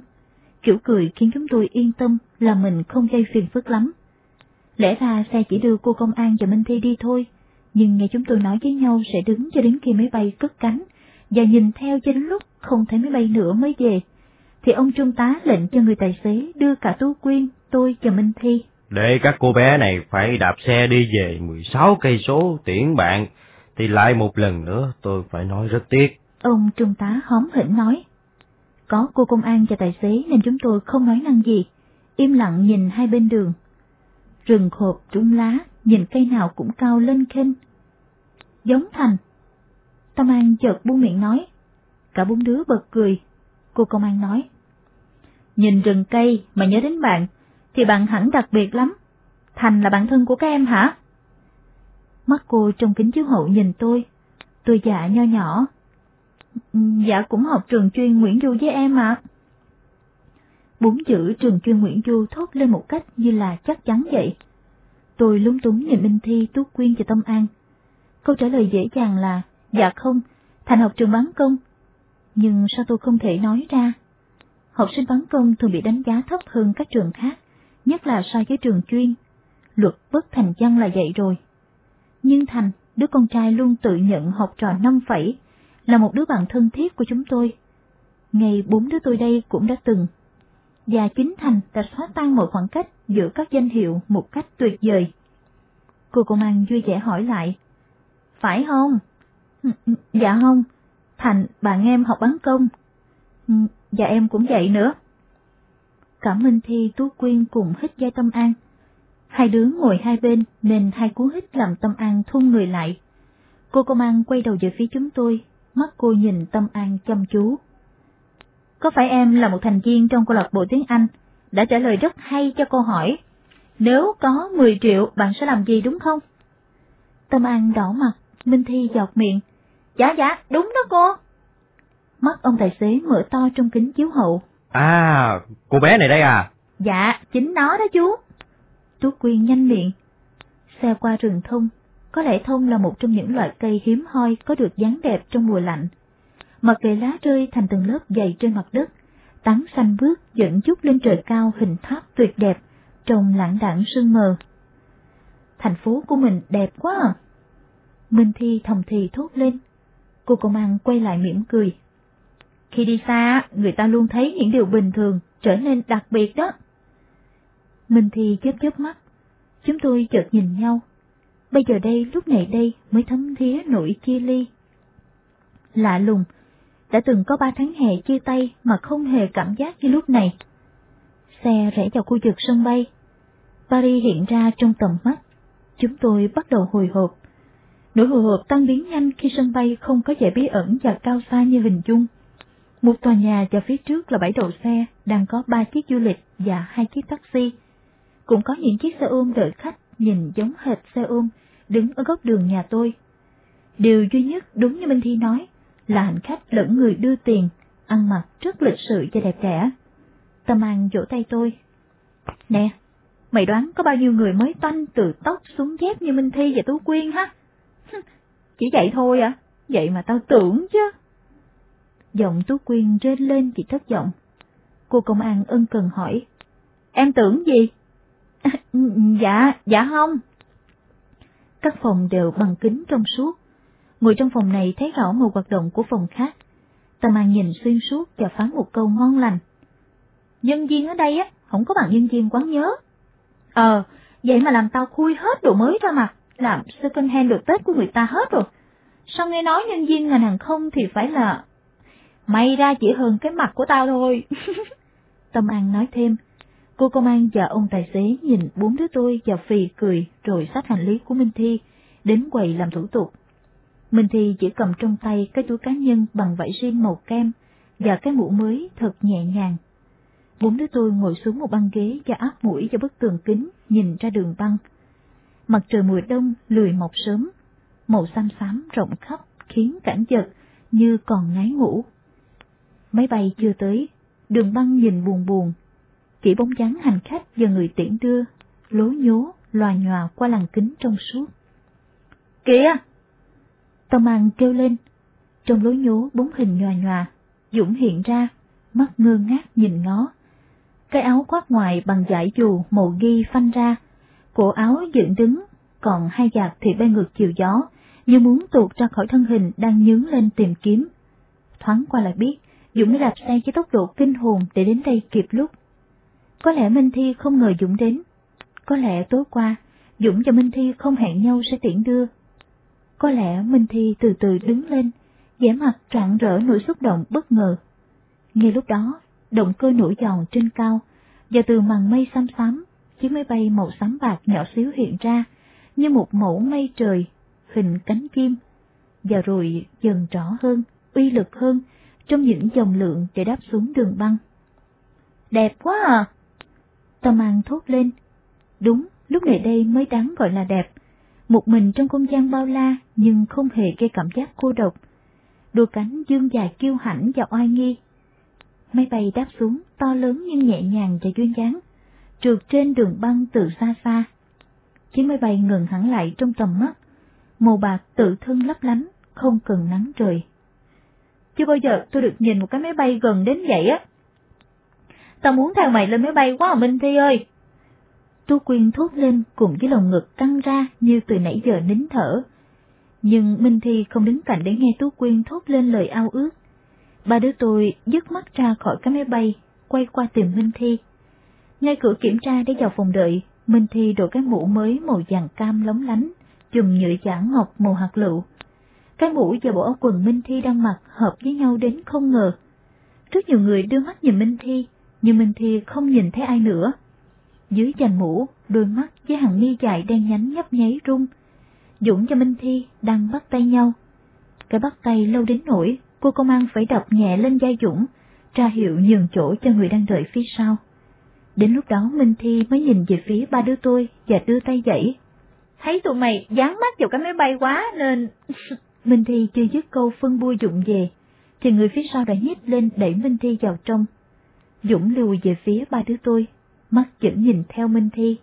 Kiểu cười khiến chúng tôi yên tâm là mình không gây phiền phức lắm. Lẽ ra xe chỉ đưa cô công an và Minh Thi đi thôi, nhưng nghe chúng tôi nói với nhau sẽ đứng cho đến khi máy bay cất cánh, và nhìn theo cho đến lúc không thấy máy bay nữa mới về. Thì ông trung tá lệnh cho người tài xế đưa cả Tú Quyên, tôi và Minh Thi. Để các cô bé này phải đạp xe đi về 16 cây số tiễn bạn, thì lại một lần nữa tôi phải nói rất tiếc. Ông trung tá hóm hỉnh nói. Có cô công an và tài xế nên chúng tôi không nói năng gì, im lặng nhìn hai bên đường. Rừng khộp trúng lá, nhìn cây nào cũng cao lên khinh. Giống thành. Tâm An chợt buông miệng nói. Cả bốn đứa bật cười. Cô công an nói. Nhìn rừng cây mà nhớ đến bạn, thì bạn hẳn đặc biệt lắm. Thành là bạn thân của các em hả? Mắt cô trong kính chiếu hậu nhìn tôi. Tôi dạ nho nhỏ. Dạ cũng học trường chuyên Nguyễn Du với em ạ. Bốn chữ trường chuyên Nguyễn Du thốt lên một cách như là chắc chắn vậy. Tôi lúng túng nhìn Minh Thi, Tú Quyên và Tâm An. Câu trả lời dễ dàng là, dạ không, Thành học trường bán công. Nhưng sao tôi không thể nói ra? Học sinh bán công thường bị đánh giá thấp hơn các trường khác, nhất là so với trường chuyên. Luật bất thành văn là vậy rồi. Nhưng Thành, đứa con trai luôn tự nhận học trò năm phẩy, là một đứa bạn thân thiết của chúng tôi. Ngày bốn đứa tôi đây cũng đã từng. Và chính Thành đã xóa tan mọi khoảng cách giữa các danh hiệu một cách tuyệt vời. Cô công an vui vẻ hỏi lại. Phải không? Ừ, ừ, dạ không. Thành, bạn em học bán công. Ừ, và em cũng vậy nữa. Cảm Minh Thi Tú Quyên cùng hít dây Tâm An. Hai đứa ngồi hai bên nên hai cú hít làm Tâm An thun người lại. Cô công an quay đầu về phía chúng tôi, mắt cô nhìn Tâm An chăm chú. Có phải em là một thành viên trong câu lạc bộ tiếng Anh, đã trả lời rất hay cho câu hỏi, nếu có 10 triệu bạn sẽ làm gì đúng không? Tâm An đỏ mặt, Minh Thi giọt miệng. Dạ dạ, đúng đó cô. Mắt ông tài xế mở to trong kính chiếu hậu. À, cô bé này đây à? Dạ, chính nó đó chú. Tú Quyên nhanh miệng. Xe qua rừng thông, có lẽ thông là một trong những loại cây hiếm hoi có được dáng đẹp trong mùa lạnh. Mặt cây lá rơi thành từng lớp dày trên mặt đất, tán xanh bước dẫn chút lên trời cao hình tháp tuyệt đẹp, trong lãng đảng sương mờ. Thành phố của mình đẹp quá à! Minh Thi thầm thì thốt lên. Cô công an quay lại mỉm cười. Khi đi xa, người ta luôn thấy những điều bình thường trở nên đặc biệt đó. Minh Thi chớp chớp mắt. Chúng tôi chợt nhìn nhau. Bây giờ đây, lúc này đây mới thấm thía nỗi chia ly. Lạ lùng, đã từng có ba tháng hè chia tay mà không hề cảm giác như lúc này. Xe rẽ vào khu vực sân bay. Paris hiện ra trong tầm mắt. Chúng tôi bắt đầu hồi hộp. Nỗi hồi hộp tăng biến nhanh khi sân bay không có vẻ bí ẩn và cao xa như hình dung. Một tòa nhà và phía trước là bãi đậu xe, đang có ba chiếc du lịch và hai chiếc taxi. Cũng có những chiếc xe ôm đợi khách nhìn giống hệt xe ôm đứng ở góc đường nhà tôi. Điều duy nhất đúng như Minh Thi nói là hành khách lẫn người đưa tiền, ăn mặc rất lịch sự và đẹp đẽ. Tâm An vỗ tay tôi. Nè, mày đoán có bao nhiêu người mới tanh từ tóc xuống dép như Minh Thi và Tú Quyên ha? Chỉ vậy thôi à? Vậy mà tao tưởng chứ. Giọng Tú Quyên rên lên vì thất vọng. Cô công an ân cần hỏi. Em tưởng gì? dạ, dạ không. Các phòng đều bằng kính trong suốt. Người trong phòng này thấy rõ mọi hoạt động của phòng khác. Tâm An nhìn xuyên suốt và phán một câu ngon lành. Nhân viên ở đây á, không có bạn nhân viên quán nhớ. Ờ, vậy mà làm tao khui hết đồ mới ra mặt, làm second hand được Tết của người ta hết rồi. Sao nghe nói nhân viên ngành hàng không thì phải là... May ra chỉ hơn cái mặt của tao thôi. Tâm An nói thêm. Cô công an và ông tài xế nhìn bốn đứa tôi và phì cười rồi xách hành lý của Minh Thi, đến quầy làm thủ tục. Minh Thi chỉ cầm trong tay cái túi cá nhân bằng vải rin màu kem và cái mũ mới thật nhẹ nhàng. Bốn đứa tôi ngồi xuống một băng ghế và áp mũi cho bức tường kính nhìn ra đường băng. Mặt trời mùa đông lười mọc sớm, màu xám xám rộng khắp khiến cảnh vật như còn ngái ngủ. Máy bay chưa tới, đường băng nhìn buồn buồn, chỉ bóng dáng hành khách và người tiễn đưa, lố nhố, loà nhòa qua làn kính trong suốt. Kìa! Tâm An kêu lên, trong lối nhố bốn hình nhòa nhòa, Dũng hiện ra, mắt ngơ ngác nhìn ngó. Cái áo khoác ngoài bằng giải dù màu ghi phanh ra, cổ áo dựng đứng, còn hai giạc thì bay ngược chiều gió, như muốn tuột ra khỏi thân hình đang nhướng lên tìm kiếm. Thoáng qua là biết, Dũng đạp xe với tốc độ kinh hồn để đến đây kịp lúc. Có lẽ Minh Thi không ngờ Dũng đến. Có lẽ tối qua, Dũng và Minh Thi không hẹn nhau sẽ tiễn đưa. Có lẽ Minh Thi từ từ đứng lên, vẻ mặt rạng rỡ nỗi xúc động bất ngờ. Ngay lúc đó, động cơ nổi giòn trên cao, và từ màn mây xám xám, chiếc máy bay màu xám bạc nhỏ xíu hiện ra, như một mẫu mây trời, hình cánh kim, và rồi dần rõ hơn, uy lực hơn, trong những dòng lượng để đáp xuống đường băng. Đẹp quá à! Tâm An thốt lên. Đúng, lúc này đây mới đáng gọi là đẹp. Một mình trong không gian bao la nhưng không hề gây cảm giác cô độc. Đôi cánh dương dài kiêu hãnh và oai nghi. Máy bay đáp xuống to lớn nhưng nhẹ nhàng và duyên dáng, trượt trên đường băng từ xa xa. Chiếc máy bay ngừng hẳn lại trong tầm mắt, màu bạc tự thân lấp lánh, không cần nắng trời. Chưa bao giờ tôi được nhìn một cái máy bay gần đến vậy á. Tao muốn theo mày lên máy bay quá à Minh Thi ơi. Tu Quyên thốt lên cùng với lồng ngực căng ra như từ nãy giờ nín thở. Nhưng Minh Thi không đứng cạnh để nghe Tú Quyên thốt lên lời ao ước. Ba đứa tôi dứt mắt ra khỏi cái máy bay, quay qua tìm Minh Thi. Ngay cửa kiểm tra để vào phòng đợi, Minh Thi đội cái mũ mới màu vàng cam lóng lánh, chùm nhựa giả ngọc màu hạt lựu. Cái mũ và bộ áo quần Minh Thi đang mặc hợp với nhau đến không ngờ. Rất nhiều người đưa mắt nhìn Minh Thi, nhưng Minh Thi không nhìn thấy ai nữa. Dưới chành mũ, đôi mắt với hàng mi dài đen nhánh nhấp nháy rung. Dũng và Minh Thi đang bắt tay nhau. Cái bắt tay lâu đến nỗi cô công an phải đập nhẹ lên vai Dũng, ra hiệu nhường chỗ cho người đang đợi phía sau. Đến lúc đó Minh Thi mới nhìn về phía ba đứa tôi và đưa tay dậy Thấy tụi mày dán mắt vào cái máy bay quá nên... Minh Thi chưa dứt câu phân bua Dũng về, thì người phía sau đã nhích lên đẩy Minh Thi vào trong. Dũng lùi về phía ba đứa tôi, mắt chững nhìn theo Minh Thi.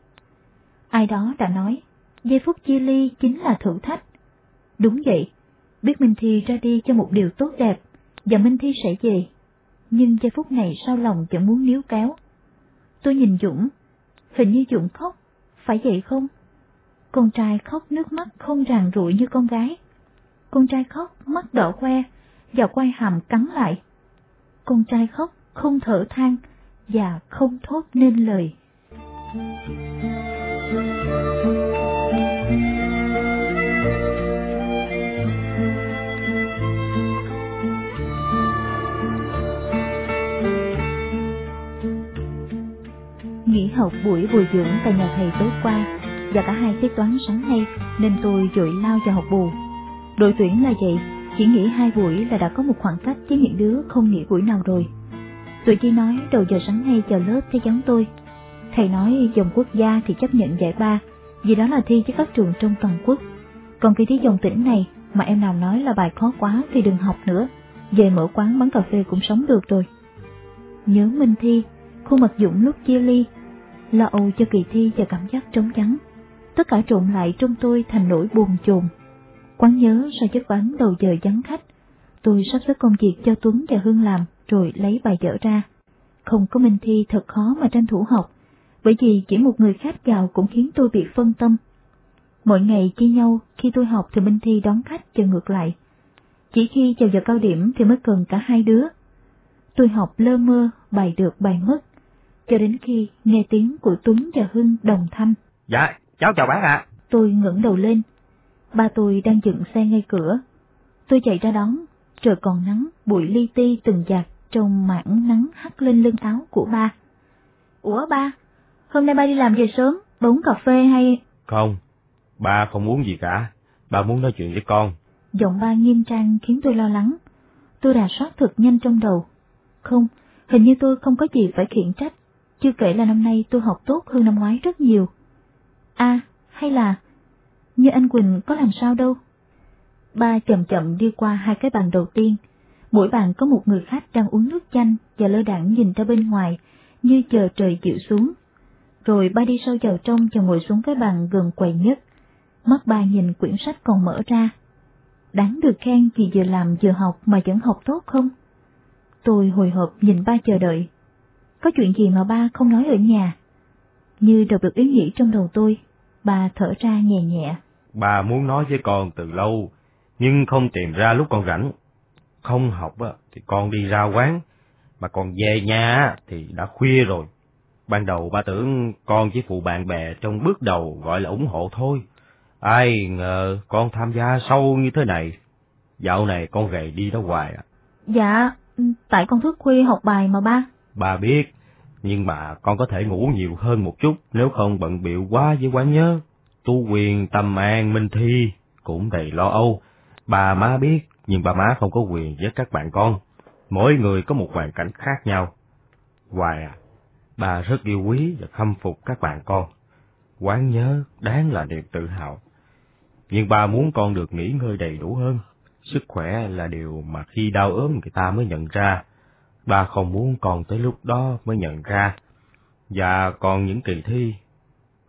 Ai đó đã nói, giây phút chia ly chính là thử thách. Đúng vậy, biết Minh Thi ra đi cho một điều tốt đẹp, và Minh Thi sẽ về. Nhưng giây phút này sau lòng chẳng muốn níu kéo. Tôi nhìn Dũng, hình như Dũng khóc, phải vậy không? Con trai khóc nước mắt không ràng rụi như con gái. Con trai khóc mắt đỏ que, và quay hàm cắn lại. Con trai khóc không thở than và không thốt nên lời. Nghỉ học buổi bồi dưỡng tại nhà thầy tối qua và cả hai tiết toán sáng nay nên tôi vội lao vào học bù. Đội tuyển là vậy, chỉ nghỉ hai buổi là đã có một khoảng cách với những đứa không nghỉ buổi nào rồi. Tụi Chi nói đầu giờ sáng nay chờ lớp thấy giống tôi. Thầy nói dòng quốc gia thì chấp nhận giải ba, vì đó là thi với các trường trong toàn quốc. Còn kỳ thi dòng tỉnh này mà em nào nói là bài khó quá thì đừng học nữa, về mở quán bán cà phê cũng sống được rồi. Nhớ Minh Thi, khuôn mặt Dũng lúc chia ly, lo âu cho kỳ thi và cảm giác trống vắng. Tất cả trộn lại trong tôi thành nỗi buồn chồn. Quán nhớ sau chất quán đầu giờ vắng khách, tôi sắp xếp công việc cho Tuấn và Hương làm rồi lấy bài vở ra. Không có Minh Thi thật khó mà tranh thủ học, bởi vì chỉ một người khách gào cũng khiến tôi bị phân tâm. Mỗi ngày chia nhau, khi tôi học thì Minh Thi đón khách và ngược lại. Chỉ khi vào giờ cao điểm thì mới cần cả hai đứa. Tôi học lơ mơ, bài được bài mất, cho đến khi nghe tiếng của Tuấn và Hưng đồng thanh. Dạ, cháu chào bác ạ. Tôi ngẩng đầu lên. Ba tôi đang dựng xe ngay cửa. Tôi chạy ra đón, trời còn nắng, bụi li ti từng giặt trong mảng nắng hắt lên lưng áo của ba. Ủa ba, hôm nay ba đi làm về sớm, ba uống cà phê hay... Không, ba không uống gì cả, ba muốn nói chuyện với con. Giọng ba nghiêm trang khiến tôi lo lắng. Tôi rà soát thật nhanh trong đầu. Không, hình như tôi không có gì phải khiển trách, chưa kể là năm nay tôi học tốt hơn năm ngoái rất nhiều. À, hay là... Như anh Quỳnh có làm sao đâu? Ba chậm chậm đi qua hai cái bàn đầu tiên, Mỗi bàn có một người khách đang uống nước chanh và lơ đãng nhìn ra bên ngoài, như chờ trời dịu xuống. Rồi ba đi sâu vào trong và ngồi xuống cái bàn gần quầy nhất. Mắt ba nhìn quyển sách còn mở ra. Đáng được khen vì vừa làm vừa học mà vẫn học tốt không? Tôi hồi hộp nhìn ba chờ đợi. Có chuyện gì mà ba không nói ở nhà? Như đọc được ý nghĩ trong đầu tôi, ba thở ra nhẹ nhẹ. Bà muốn nói với con từ lâu, nhưng không tìm ra lúc con rảnh không học thì con đi ra quán, mà còn về nhà thì đã khuya rồi. Ban đầu ba tưởng con chỉ phụ bạn bè trong bước đầu gọi là ủng hộ thôi. Ai ngờ con tham gia sâu như thế này. Dạo này con gầy đi đó hoài à. Dạ, tại con thức khuya học bài mà ba. Ba biết, nhưng mà con có thể ngủ nhiều hơn một chút nếu không bận biệu quá với quán nhớ. Tu quyền, tâm an, minh thi cũng đầy lo âu. Bà má biết nhưng bà má không có quyền với các bạn con. Mỗi người có một hoàn cảnh khác nhau. Hoài à, bà rất yêu quý và khâm phục các bạn con. Quán nhớ đáng là niềm tự hào. Nhưng bà muốn con được nghỉ ngơi đầy đủ hơn. Sức khỏe là điều mà khi đau ốm người ta mới nhận ra. Bà không muốn con tới lúc đó mới nhận ra. Và còn những kỳ thi,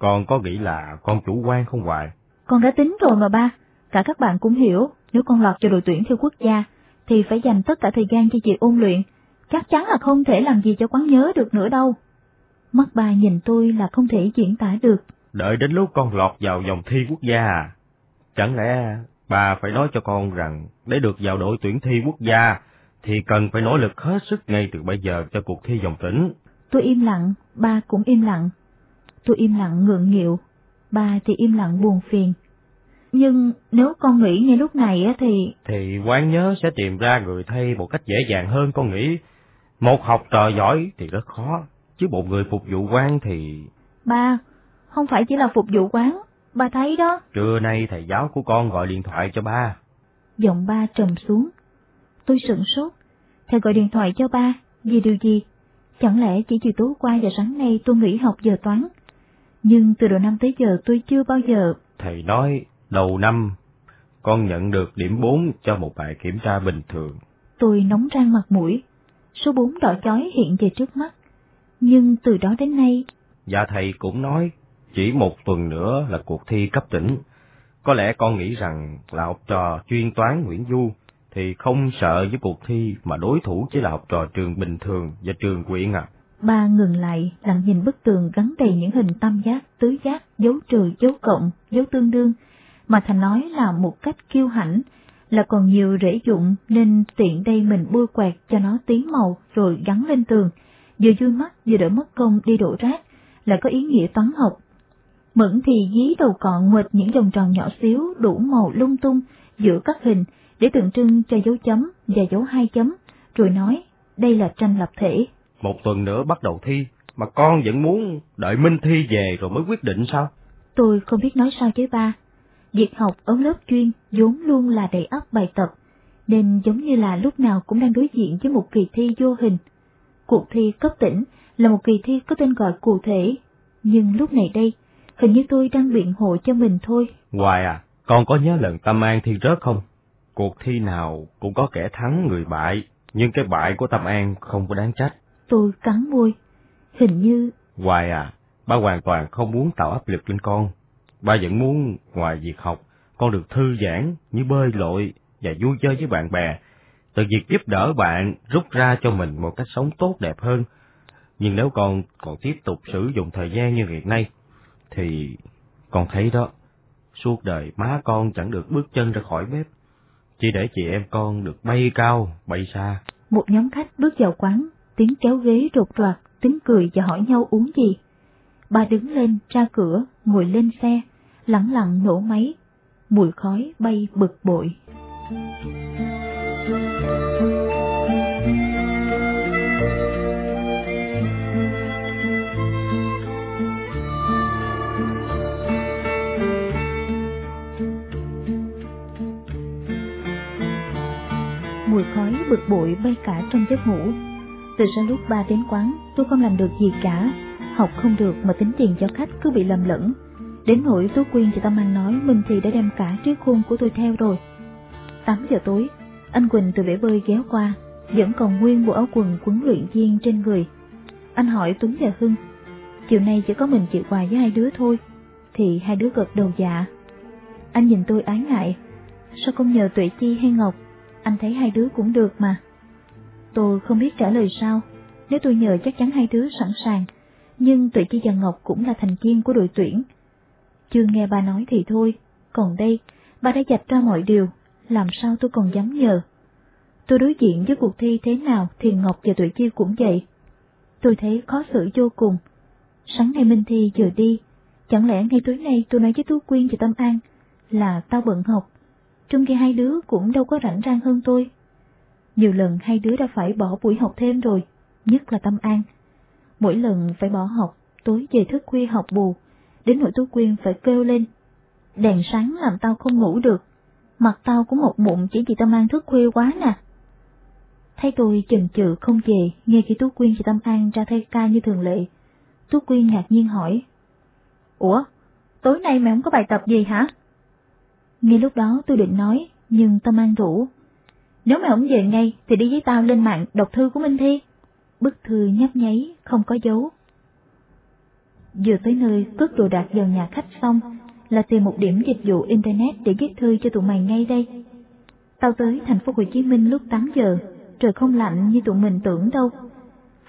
con có nghĩ là con chủ quan không hoài? Con đã tính rồi mà ba, cả các bạn cũng hiểu, nếu con lọt cho đội tuyển theo quốc gia, thì phải dành tất cả thời gian cho việc ôn luyện, chắc chắn là không thể làm gì cho quán nhớ được nữa đâu. Mắt ba nhìn tôi là không thể diễn tả được. Đợi đến lúc con lọt vào vòng thi quốc gia à? Chẳng lẽ bà phải nói cho con rằng để được vào đội tuyển thi quốc gia thì cần phải nỗ lực hết sức ngay từ bây giờ cho cuộc thi vòng tỉnh. Tôi im lặng, ba cũng im lặng. Tôi im lặng ngượng nghịu, ba thì im lặng buồn phiền. Nhưng nếu con nghĩ ngay lúc này á thì... Thì quán nhớ sẽ tìm ra người thay một cách dễ dàng hơn con nghĩ. Một học trò giỏi thì rất khó, chứ một người phục vụ quán thì... Ba, không phải chỉ là phục vụ quán, ba thấy đó. Trưa nay thầy giáo của con gọi điện thoại cho ba. Giọng ba trầm xuống. Tôi sửng sốt. Thầy gọi điện thoại cho ba, vì điều gì? Chẳng lẽ chỉ chiều tối qua và sáng nay tôi nghỉ học giờ toán? Nhưng từ đầu năm tới giờ tôi chưa bao giờ... Thầy nói đầu năm con nhận được điểm 4 cho một bài kiểm tra bình thường. Tôi nóng rang mặt mũi. Số 4 đỏ chói hiện về trước mắt. Nhưng từ đó đến nay... Dạ thầy cũng nói chỉ một tuần nữa là cuộc thi cấp tỉnh. Có lẽ con nghĩ rằng là học trò chuyên toán Nguyễn Du thì không sợ với cuộc thi mà đối thủ chỉ là học trò trường bình thường và trường quyện à. Ba ngừng lại, lặng nhìn bức tường gắn đầy những hình tam giác, tứ giác, dấu trừ, dấu cộng, dấu tương đương, mà Thành nói là một cách kiêu hãnh, là còn nhiều rễ dụng nên tiện đây mình bôi quẹt cho nó tím màu rồi gắn lên tường, vừa vui mắt vừa đỡ mất công đi đổ rác, là có ý nghĩa toán học. Mẫn thì dí đầu cọ nguệt những vòng tròn nhỏ xíu đủ màu lung tung giữa các hình để tượng trưng cho dấu chấm và dấu hai chấm, rồi nói đây là tranh lập thể. Một tuần nữa bắt đầu thi, mà con vẫn muốn đợi Minh thi về rồi mới quyết định sao? Tôi không biết nói sao với ba. Việc học ở lớp chuyên vốn luôn là đầy ắp bài tập, nên giống như là lúc nào cũng đang đối diện với một kỳ thi vô hình. Cuộc thi cấp tỉnh là một kỳ thi có tên gọi cụ thể, nhưng lúc này đây, hình như tôi đang biện hộ cho mình thôi. Hoài à, con có nhớ lần Tâm An thi rớt không? Cuộc thi nào cũng có kẻ thắng người bại, nhưng cái bại của Tâm An không có đáng trách. Tôi cắn môi. Hình như... Hoài à, ba hoàn toàn không muốn tạo áp lực lên con. Ba vẫn muốn, ngoài việc học, con được thư giãn như bơi lội và vui chơi với bạn bè. Từ việc giúp đỡ bạn rút ra cho mình một cách sống tốt đẹp hơn. Nhưng nếu con còn tiếp tục sử dụng thời gian như hiện nay, thì con thấy đó, suốt đời má con chẳng được bước chân ra khỏi bếp, chỉ để chị em con được bay cao, bay xa. Một nhóm khách bước vào quán, tiếng kéo ghế rột roạt, tiếng cười và hỏi nhau uống gì. Ba đứng lên, ra cửa, ngồi lên xe, lặng lặng nổ máy, mùi khói bay bực bội. Mùi khói bực bội bay cả trong giấc ngủ. Từ sau lúc ba đến quán, tôi không làm được gì cả, học không được mà tính tiền cho khách cứ bị lầm lẫn. Đến nỗi Tú Quyên và Tâm An nói mình thì đã đem cả trí khôn của tôi theo rồi. 8 giờ tối, anh Quỳnh từ bể bơi ghé qua, vẫn còn nguyên bộ áo quần quấn luyện viên trên người. Anh hỏi Tuấn và Hưng, chiều nay chỉ có mình chị quà với hai đứa thôi, thì hai đứa gật đầu dạ. Anh nhìn tôi ái ngại, sao không nhờ Tuệ Chi hay Ngọc, anh thấy hai đứa cũng được mà. Tôi không biết trả lời sao, nếu tôi nhờ chắc chắn hai đứa sẵn sàng, nhưng Tuệ Chi và Ngọc cũng là thành viên của đội tuyển. Chưa nghe ba nói thì thôi, còn đây, ba đã dạch ra mọi điều, làm sao tôi còn dám nhờ. Tôi đối diện với cuộc thi thế nào thì Ngọc và tụi Chi cũng vậy. Tôi thấy khó xử vô cùng. Sáng nay Minh Thi vừa đi, chẳng lẽ ngay tối nay tôi nói với Tú Quyên và Tâm An là tao bận học, trong khi hai đứa cũng đâu có rảnh rang hơn tôi. Nhiều lần hai đứa đã phải bỏ buổi học thêm rồi, nhất là Tâm An. Mỗi lần phải bỏ học, tối về thức khuya học bù, đến nỗi Tú Quyên phải kêu lên. Đèn sáng làm tao không ngủ được, mặt tao cũng một mụn chỉ vì Tâm An thức khuya quá nè. Thấy tôi chần chừ không về, nghe khi Tú Quyên và Tâm An ra thay ca như thường lệ. Tú Quyên ngạc nhiên hỏi. Ủa, tối nay mày không có bài tập gì hả? Ngay lúc đó tôi định nói, nhưng Tâm An rủ. Nếu mày không về ngay thì đi với tao lên mạng đọc thư của Minh Thi. Bức thư nhấp nháy, không có dấu. Vừa tới nơi cướp đồ đạc vào nhà khách xong, là tìm một điểm dịch vụ Internet để viết thư cho tụi mày ngay đây. Tao tới thành phố Hồ Chí Minh lúc 8 giờ, trời không lạnh như tụi mình tưởng đâu.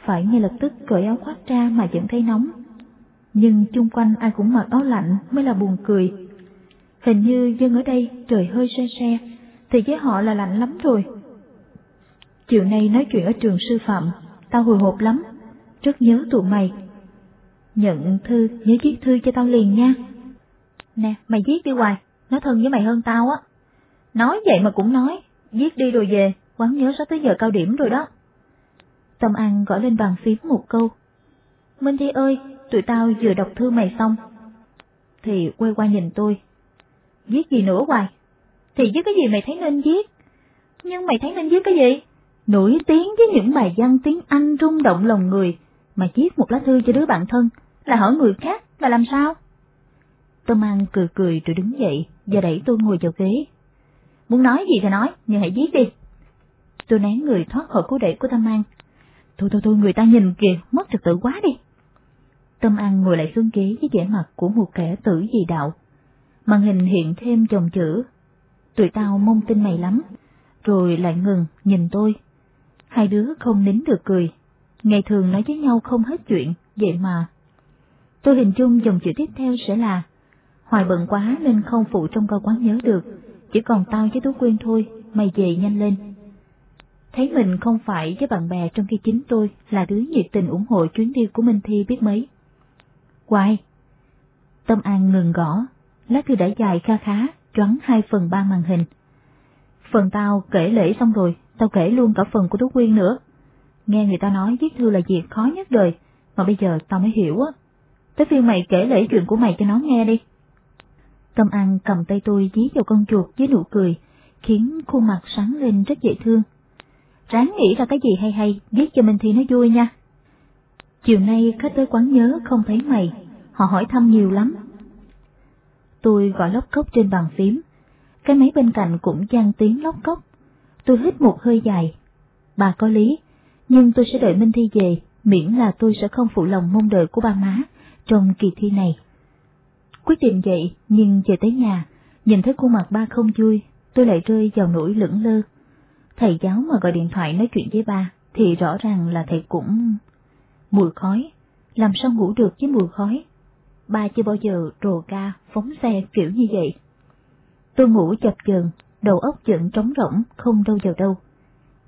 Phải ngay lập tức cởi áo khoác ra mà vẫn thấy nóng. Nhưng chung quanh ai cũng mặc áo lạnh mới là buồn cười. Hình như dân ở đây trời hơi se se, thì với họ là lạnh lắm rồi. Chiều nay nói chuyện ở trường sư phạm, tao hồi hộp lắm, rất nhớ tụi mày. Nhận thư, nhớ viết thư cho tao liền nha. Nè, mày viết đi hoài, nó thân với mày hơn tao á. Nói vậy mà cũng nói, viết đi rồi về, quán nhớ sắp tới giờ cao điểm rồi đó. Tâm An gõ lên bàn phím một câu. Minh Thi ơi, tụi tao vừa đọc thư mày xong. Thì quay qua nhìn tôi. Viết gì nữa hoài? Thì với cái gì mày thấy nên viết? Nhưng mày thấy nên viết cái gì? Nổi tiếng với những bài văn tiếng Anh rung động lòng người, mà viết một lá thư cho đứa bạn thân, là hỏi người khác, là làm sao? Tâm An cười cười rồi đứng dậy và đẩy tôi ngồi vào ghế. Muốn nói gì thì nói, nhưng hãy viết đi. Tôi nén người thoát khỏi cố đẩy của Tâm An. Thôi thôi thôi, người ta nhìn kìa, mất trật tự quá đi. Tâm An ngồi lại xuống ghế với vẻ mặt của một kẻ tử dị đạo. Màn hình hiện thêm dòng chữ. Tụi tao mong tin mày lắm. Rồi lại ngừng, nhìn tôi. Hai đứa không nín được cười. Ngày thường nói với nhau không hết chuyện, vậy mà. Tôi hình dung dòng chữ tiếp theo sẽ là Hoài bận quá nên không phụ trong câu quán nhớ được, chỉ còn tao với Tú Quyên thôi, mày về nhanh lên. Thấy mình không phải với bạn bè trong khi chính tôi là đứa nhiệt tình ủng hộ chuyến đi của Minh Thi biết mấy. quay. Tâm An ngừng gõ, lá thư đã dài kha khá, choắn hai phần ba màn hình. Phần tao kể lễ xong rồi, tao kể luôn cả phần của Tú Quyên nữa. Nghe người ta nói viết thư là việc khó nhất đời, mà bây giờ tao mới hiểu á. Tới phiên mày kể lễ chuyện của mày cho nó nghe đi. Tâm An cầm tay tôi dí vào con chuột với nụ cười, khiến khuôn mặt sáng lên rất dễ thương. Ráng nghĩ ra cái gì hay hay, viết cho Minh Thi nó vui nha. Chiều nay khách tới quán nhớ không thấy mày, họ hỏi thăm nhiều lắm. Tôi gọi lóc cốc trên bàn phím, cái máy bên cạnh cũng gian tiếng lóc cốc. Tôi hít một hơi dài. Bà có lý, nhưng tôi sẽ đợi Minh Thi về, miễn là tôi sẽ không phụ lòng mong đợi của ba má trong kỳ thi này. Quyết định vậy, nhưng về tới nhà, nhìn thấy khuôn mặt ba không vui, tôi lại rơi vào nỗi lưỡng lơ. Thầy giáo mà gọi điện thoại nói chuyện với ba, thì rõ ràng là thầy cũng... Mùi khói, làm sao ngủ được với mùi khói? Ba chưa bao giờ rồ ga phóng xe kiểu như vậy. Tôi ngủ chập chờn, đầu óc giận trống rỗng, không đâu vào đâu.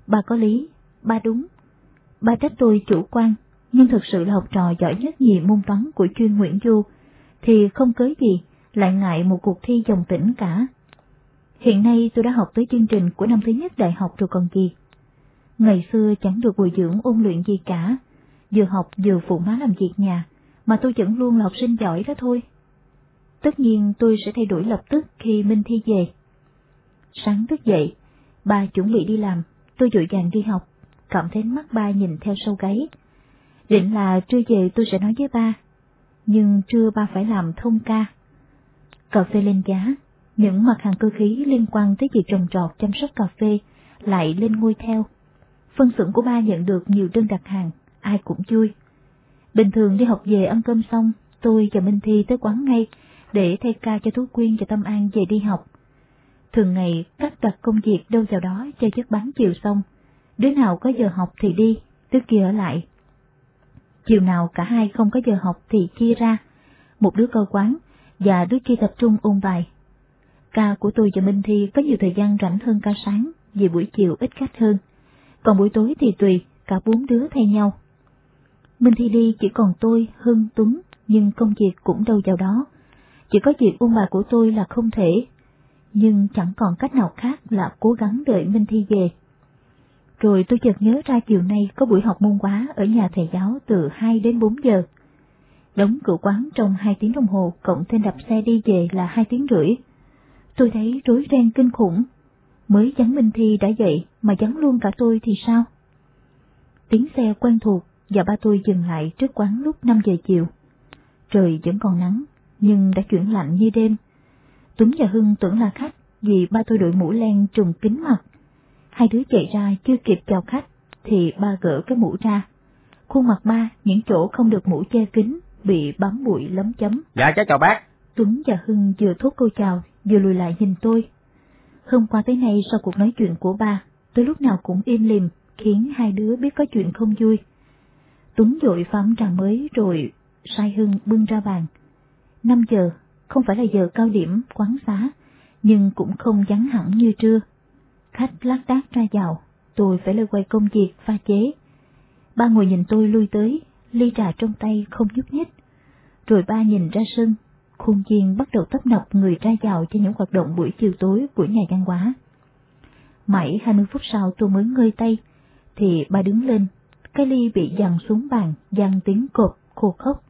Ba có lý, ba đúng. Ba trách tôi chủ quan, nhưng thực sự là học trò giỏi nhất nhì môn toán của chuyên Nguyễn Du, thì không cớ gì lại ngại một cuộc thi dòng tỉnh cả. Hiện nay tôi đã học tới chương trình của năm thứ nhất đại học rồi còn gì. Ngày xưa chẳng được bồi dưỡng ôn luyện gì cả, vừa học vừa phụ má làm việc nhà, mà tôi vẫn luôn là học sinh giỏi đó thôi. Tất nhiên tôi sẽ thay đổi lập tức khi Minh Thi về. Sáng thức dậy, ba chuẩn bị đi làm, tôi dội vàng đi học, cảm thấy mắt ba nhìn theo sâu gáy. Định là trưa về tôi sẽ nói với ba nhưng trưa ba phải làm thông ca. Cà phê lên giá, những mặt hàng cơ khí liên quan tới việc trồng trọt chăm sóc cà phê lại lên ngôi theo. Phân xưởng của ba nhận được nhiều đơn đặt hàng, ai cũng vui. Bình thường đi học về ăn cơm xong, tôi và Minh Thi tới quán ngay để thay ca cho Tú Quyên và Tâm An về đi học. Thường ngày các đặt công việc đâu vào đó cho chất bán chiều xong, đứa nào có giờ học thì đi, đứa kia ở lại. Chiều nào cả hai không có giờ học thì chia ra, một đứa coi quán và đứa kia tập trung ôn bài. Ca của tôi và Minh Thi có nhiều thời gian rảnh hơn ca sáng vì buổi chiều ít khách hơn, còn buổi tối thì tùy, cả bốn đứa thay nhau. Minh Thi đi chỉ còn tôi, Hưng, Tuấn, nhưng công việc cũng đâu vào đó. Chỉ có việc ôn bài của tôi là không thể, nhưng chẳng còn cách nào khác là cố gắng đợi Minh Thi về. Rồi tôi chợt nhớ ra chiều nay có buổi học môn hóa ở nhà thầy giáo từ 2 đến 4 giờ. Đóng cửa quán trong 2 tiếng đồng hồ, cộng thêm đạp xe đi về là 2 tiếng rưỡi. Tôi thấy rối ren kinh khủng. Mới chắn Minh Thi đã dậy mà chắn luôn cả tôi thì sao? tiếng xe quen thuộc và ba tôi dừng lại trước quán lúc 5 giờ chiều. Trời vẫn còn nắng, nhưng đã chuyển lạnh như đêm. Tuấn và Hưng tưởng là khách vì ba tôi đội mũ len trùng kính mặt. Hai đứa chạy ra chưa kịp chào khách thì ba gỡ cái mũ ra. Khuôn mặt ba, những chỗ không được mũ che kính, bị bám bụi lấm chấm. Dạ cháu chào bác. Tuấn và Hưng vừa thốt câu chào, vừa lùi lại nhìn tôi. Hôm qua tới nay sau cuộc nói chuyện của ba, tôi lúc nào cũng im lìm, khiến hai đứa biết có chuyện không vui. Tuấn dội phám trà mới rồi sai Hưng bưng ra bàn. Năm giờ, không phải là giờ cao điểm quán xá, nhưng cũng không vắng hẳn như trưa. Khách lác đác ra vào, tôi phải lời quay công việc pha chế. Ba ngồi nhìn tôi lui tới, ly trà trong tay không nhúc nhích. Rồi ba nhìn ra sân, khuôn viên bắt đầu tấp nập người ra vào cho những hoạt động buổi chiều tối của nhà văn hóa. Mãi 20 phút sau tôi mới ngơi tay, thì ba đứng lên, cái ly bị dằn xuống bàn, dằn tiếng cột, khô khốc.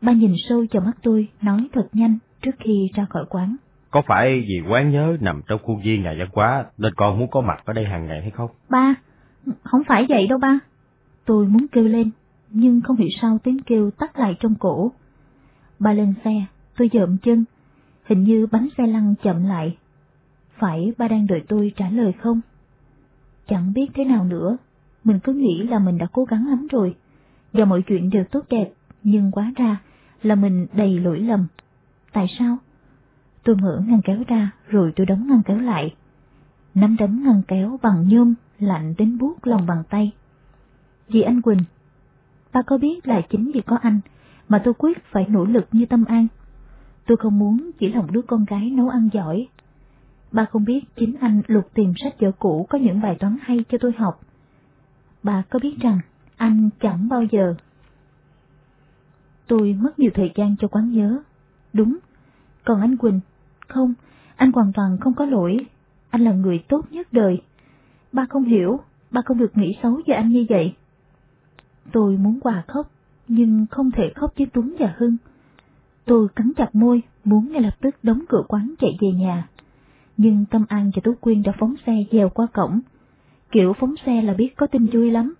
Ba nhìn sâu vào mắt tôi, nói thật nhanh trước khi ra khỏi quán. Có phải vì quán nhớ nằm trong khuôn viên nhà văn hóa nên con muốn có mặt ở đây hàng ngày hay không? Ba, không phải vậy đâu ba. Tôi muốn kêu lên, nhưng không hiểu sao tiếng kêu tắt lại trong cổ. Ba lên xe, tôi dợm chân, hình như bánh xe lăn chậm lại. Phải ba đang đợi tôi trả lời không? Chẳng biết thế nào nữa, mình cứ nghĩ là mình đã cố gắng lắm rồi, và mọi chuyện đều tốt đẹp, nhưng quá ra là mình đầy lỗi lầm. Tại sao? Tôi mở ngăn kéo ra rồi tôi đóng ngăn kéo lại. Nắm đấm ngăn kéo bằng nhôm lạnh đến buốt lòng bàn tay. Vì anh Quỳnh, ta có biết là chính vì có anh mà tôi quyết phải nỗ lực như tâm an. Tôi không muốn chỉ là một đứa con gái nấu ăn giỏi. Ba không biết chính anh lục tìm sách vở cũ có những bài toán hay cho tôi học. Bà có biết rằng anh chẳng bao giờ. Tôi mất nhiều thời gian cho quán nhớ. Đúng, còn anh Quỳnh, không, anh hoàn toàn không có lỗi. Anh là người tốt nhất đời. Ba không hiểu, ba không được nghĩ xấu về anh như vậy. Tôi muốn quà khóc, nhưng không thể khóc với Tuấn và Hưng. Tôi cắn chặt môi, muốn ngay lập tức đóng cửa quán chạy về nhà. Nhưng Tâm An và Tú Quyên đã phóng xe dèo qua cổng. Kiểu phóng xe là biết có tin vui lắm.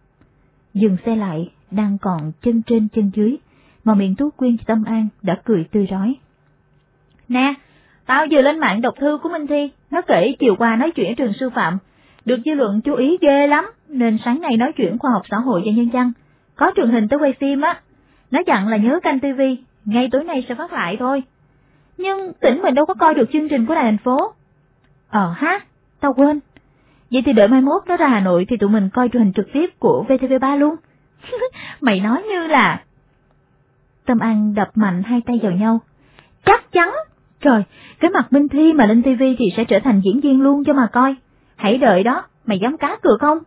Dừng xe lại, đang còn chân trên chân dưới, mà miệng Tú Quyên và Tâm An đã cười tươi rói. Nè, tao vừa lên mạng đọc thư của Minh Thi, nó kể chiều qua nói chuyện ở trường sư phạm, được dư luận chú ý ghê lắm, nên sáng nay nói chuyện khoa học xã hội và nhân dân. Có truyền hình tới quay phim á, nó dặn là nhớ canh tivi, ngay tối nay sẽ phát lại thôi. Nhưng tỉnh mình đâu có coi được chương trình của đài thành phố. Ờ ha, tao quên. Vậy thì đợi mai mốt nó ra Hà Nội thì tụi mình coi truyền hình trực tiếp của VTV3 luôn. Mày nói như là... Tâm An đập mạnh hai tay vào nhau. Chắc chắn. Trời, cái mặt Minh Thi mà lên TV thì sẽ trở thành diễn viên luôn cho mà coi. Hãy đợi đó, mày dám cá cược không?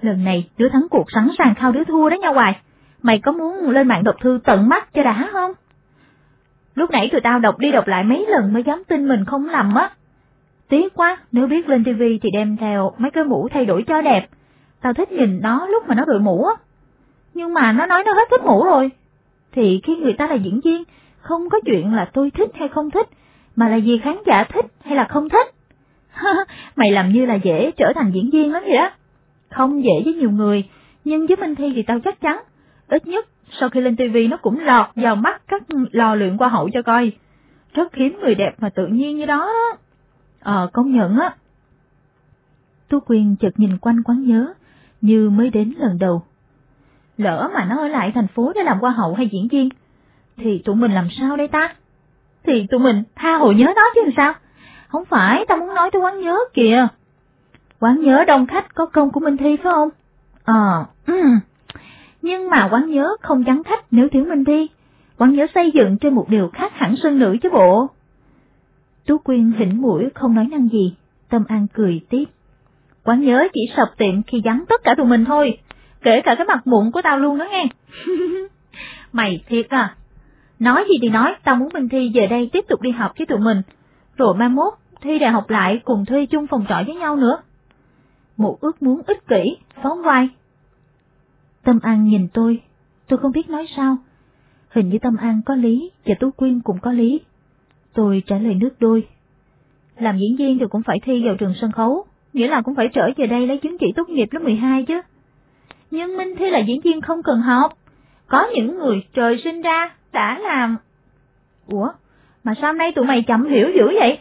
Lần này đứa thắng cuộc sẵn sàng khao đứa thua đó nha Hoài. Mày có muốn lên mạng đọc thư tận mắt cho đã không? Lúc nãy tụi tao đọc đi đọc lại mấy lần mới dám tin mình không lầm á. Tiếc quá, nếu biết lên TV thì đem theo mấy cái mũ thay đổi cho đẹp. Tao thích nhìn nó lúc mà nó đội mũ á. Nhưng mà nó nói nó hết thích mũ rồi. Thì khi người ta là diễn viên, không có chuyện là tôi thích hay không thích, mà là vì khán giả thích hay là không thích. Mày làm như là dễ trở thành diễn viên lắm vậy đó. Không dễ với nhiều người, nhưng với Minh Thi thì tao chắc chắn. Ít nhất, sau khi lên TV nó cũng lọt vào mắt các lò luyện qua hậu cho coi. Rất hiếm người đẹp mà tự nhiên như đó đó. Ờ, công nhận á. Tú Quyên chợt nhìn quanh quán nhớ, như mới đến lần đầu. Lỡ mà nó ở lại thành phố để làm qua hậu hay diễn viên, thì tụi mình làm sao đây ta? Thì tụi mình tha hồ nhớ nó chứ làm sao? Không phải, tao muốn nói tới quán nhớ kìa. Quán nhớ đông khách có công của Minh Thi phải không? Ờ, ừ. Nhưng mà quán nhớ không vắng khách nếu thiếu Minh Thi. Quán nhớ xây dựng trên một điều khác hẳn sơn nữ chứ bộ. Tú Quyên hỉnh mũi không nói năng gì, Tâm An cười tiếp. Quán nhớ chỉ sập tiệm khi vắng tất cả tụi mình thôi, kể cả cái mặt mụn của tao luôn đó nghe. Mày thiệt à, Nói gì thì nói, tao muốn Minh Thi về đây tiếp tục đi học với tụi mình, rồi mai mốt thi đại học lại cùng thuê chung phòng trọ với nhau nữa. Một ước muốn ích kỷ, phóng vai. Tâm An nhìn tôi, tôi không biết nói sao. Hình như Tâm An có lý và Tú Quyên cũng có lý. Tôi trả lời nước đôi. Làm diễn viên thì cũng phải thi vào trường sân khấu, nghĩa là cũng phải trở về đây lấy chứng chỉ tốt nghiệp lớp 12 chứ. Nhưng Minh Thi là diễn viên không cần học. Có những người trời sinh ra đã làm... Ủa, mà sao nay tụi mày chậm hiểu dữ vậy?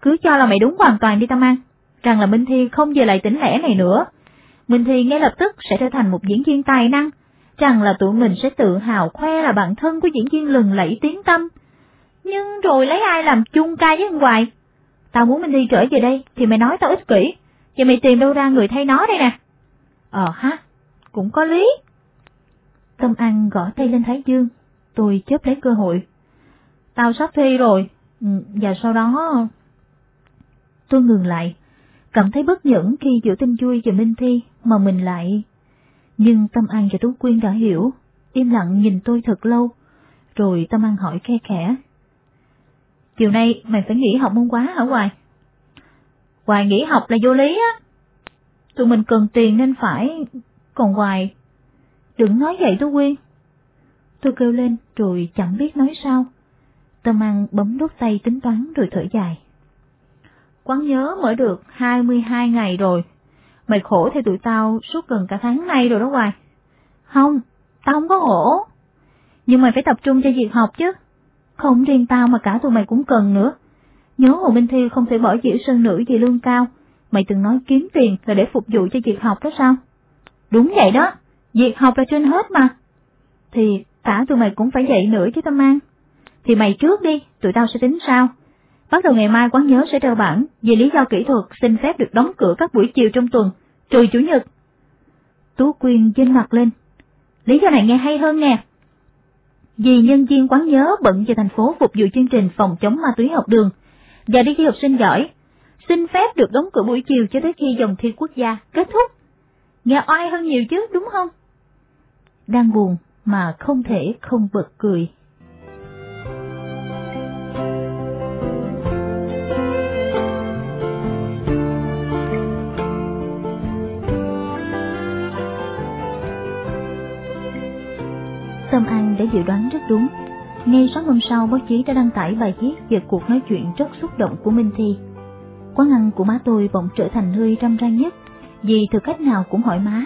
Cứ cho là mày đúng hoàn toàn đi Tâm An, rằng là Minh Thi không về lại tỉnh lẻ này nữa. Minh Thi ngay lập tức sẽ trở thành một diễn viên tài năng, rằng là tụi mình sẽ tự hào khoe là bạn thân của diễn viên lừng lẫy tiếng tâm. Nhưng rồi lấy ai làm chung ca với ông Hoài? Tao muốn Minh Thi trở về đây thì mày nói tao ích kỷ, vậy mày tìm đâu ra người thay nó đây nè? Ờ ha, cũng có lý. Tâm An gõ tay lên Thái Dương, tôi chớp lấy cơ hội. Tao sắp thi rồi, ừ, và sau đó... Tôi ngừng lại, cảm thấy bất nhẫn khi giữa tin vui và Minh Thi mà mình lại... Nhưng Tâm An và Tú Quyên đã hiểu, im lặng nhìn tôi thật lâu, rồi Tâm An hỏi khe khẽ. Chiều nay mày phải nghỉ học môn quá hả Hoài? Hoài nghỉ học là vô lý á. Tụi mình cần tiền nên phải... Còn Hoài... Đừng nói vậy tôi Quyên. Tôi kêu lên rồi chẳng biết nói sao. Tâm An bấm đốt tay tính toán rồi thở dài. Quán nhớ mở được 22 ngày rồi. Mày khổ theo tụi tao suốt gần cả tháng nay rồi đó Hoài. Không, tao không có khổ. Nhưng mày phải tập trung cho việc học chứ. Không riêng tao mà cả tụi mày cũng cần nữa. Nhớ Hồ Minh Thiêu không thể bỏ dĩa sơn nữ vì lương cao. Mày từng nói kiếm tiền là để phục vụ cho việc học đó sao? Đúng vậy đó, việc học là trên hết mà. Thì cả tụi mày cũng phải dậy nữa chứ Tâm An. Thì mày trước đi, tụi tao sẽ tính sao. Bắt đầu ngày mai quán nhớ sẽ treo bản vì lý do kỹ thuật xin phép được đóng cửa các buổi chiều trong tuần, trừ chủ nhật. Tú Quyên dinh mặt lên. Lý do này nghe hay hơn nè. Vì nhân viên quán nhớ bận về thành phố phục vụ chương trình phòng chống ma túy học đường và đi thi học sinh giỏi, xin phép được đóng cửa buổi chiều cho tới khi dòng thi quốc gia kết thúc. Nghe oai hơn nhiều chứ, đúng không? Đang buồn mà không thể không bật cười. Tâm An đã dự đoán rất đúng. Ngay sáng hôm sau, báo chí đã đăng tải bài viết về cuộc nói chuyện rất xúc động của Minh Thi. Quán ăn của má tôi bỗng trở thành nơi râm ran nhất, vì thực khách nào cũng hỏi má.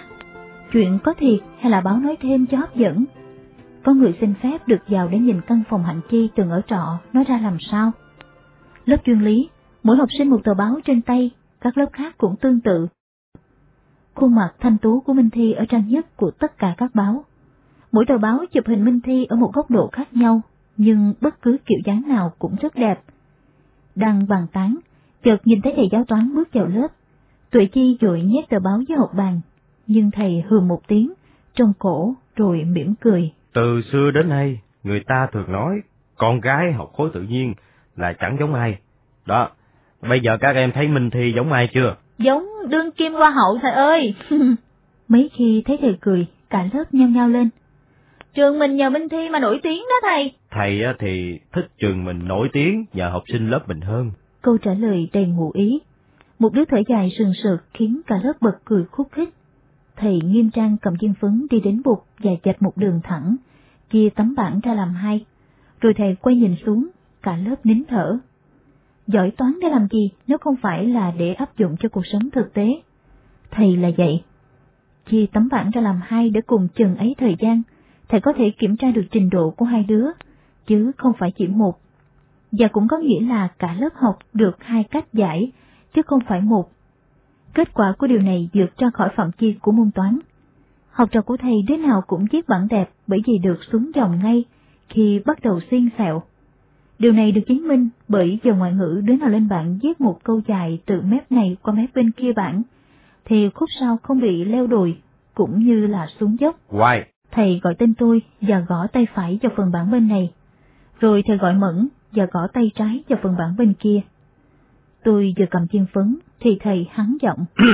Chuyện có thiệt hay là báo nói thêm cho hấp dẫn? Có người xin phép được vào để nhìn căn phòng hạnh chi từng ở trọ, nói ra làm sao? Lớp chuyên lý, mỗi học sinh một tờ báo trên tay, các lớp khác cũng tương tự. Khuôn mặt thanh tú của Minh Thi ở trang nhất của tất cả các báo Mỗi tờ báo chụp hình Minh Thi ở một góc độ khác nhau, nhưng bất cứ kiểu dáng nào cũng rất đẹp. Đang bàn tán, chợt nhìn thấy thầy giáo toán bước vào lớp. Tuệ Chi dội nhét tờ báo với học bàn, nhưng thầy hừ một tiếng, trong cổ rồi mỉm cười. Từ xưa đến nay, người ta thường nói, con gái học khối tự nhiên là chẳng giống ai. Đó, bây giờ các em thấy Minh Thi giống ai chưa? Giống đương kim hoa hậu thầy ơi! Mấy khi thấy thầy cười, cả lớp nhao nhao lên. Trường mình nhờ Minh Thi mà nổi tiếng đó thầy. Thầy thì thích trường mình nổi tiếng nhờ học sinh lớp mình hơn. Câu trả lời đầy ngụ ý. Một đứa thở dài sừng sượt khiến cả lớp bật cười khúc khích. Thầy nghiêm trang cầm viên phấn đi đến bục và chạch một đường thẳng, chia tấm bảng ra làm hai. Rồi thầy quay nhìn xuống, cả lớp nín thở. Giỏi toán để làm gì nếu không phải là để áp dụng cho cuộc sống thực tế? Thầy là vậy. Chia tấm bảng ra làm hai để cùng chừng ấy thời gian, thầy có thể kiểm tra được trình độ của hai đứa, chứ không phải chỉ một. Và cũng có nghĩa là cả lớp học được hai cách giải, chứ không phải một. Kết quả của điều này vượt ra khỏi phạm chi của môn toán. Học trò của thầy đứa nào cũng viết bản đẹp bởi vì được xuống dòng ngay khi bắt đầu xuyên xẹo. Điều này được chứng minh bởi giờ ngoại ngữ đứa nào lên bảng viết một câu dài từ mép này qua mép bên kia bảng, thì khúc sau không bị leo đồi, cũng như là xuống dốc. Why? Thầy gọi tên tôi và gõ tay phải vào phần bảng bên này. Rồi thầy gọi Mẫn và gõ tay trái vào phần bảng bên kia. Tôi vừa cầm chiên phấn thì thầy hắn giọng.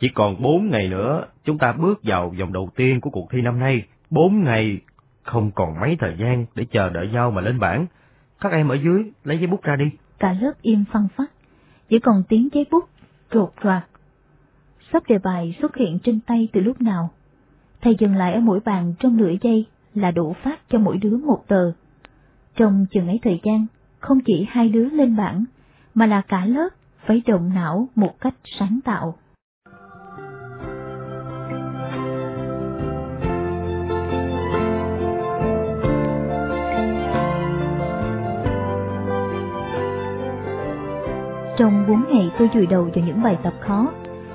Chỉ còn bốn ngày nữa, chúng ta bước vào vòng đầu tiên của cuộc thi năm nay. Bốn ngày, không còn mấy thời gian để chờ đợi nhau mà lên bảng. Các em ở dưới, lấy giấy bút ra đi. Cả lớp im phăng phát, chỉ còn tiếng giấy bút, rột roạt. Sắp đề bài xuất hiện trên tay từ lúc nào thầy dừng lại ở mỗi bàn trong nửa giây là đủ phát cho mỗi đứa một tờ. Trong chừng ấy thời gian, không chỉ hai đứa lên bảng, mà là cả lớp phải động não một cách sáng tạo. Trong bốn ngày tôi vùi đầu vào những bài tập khó,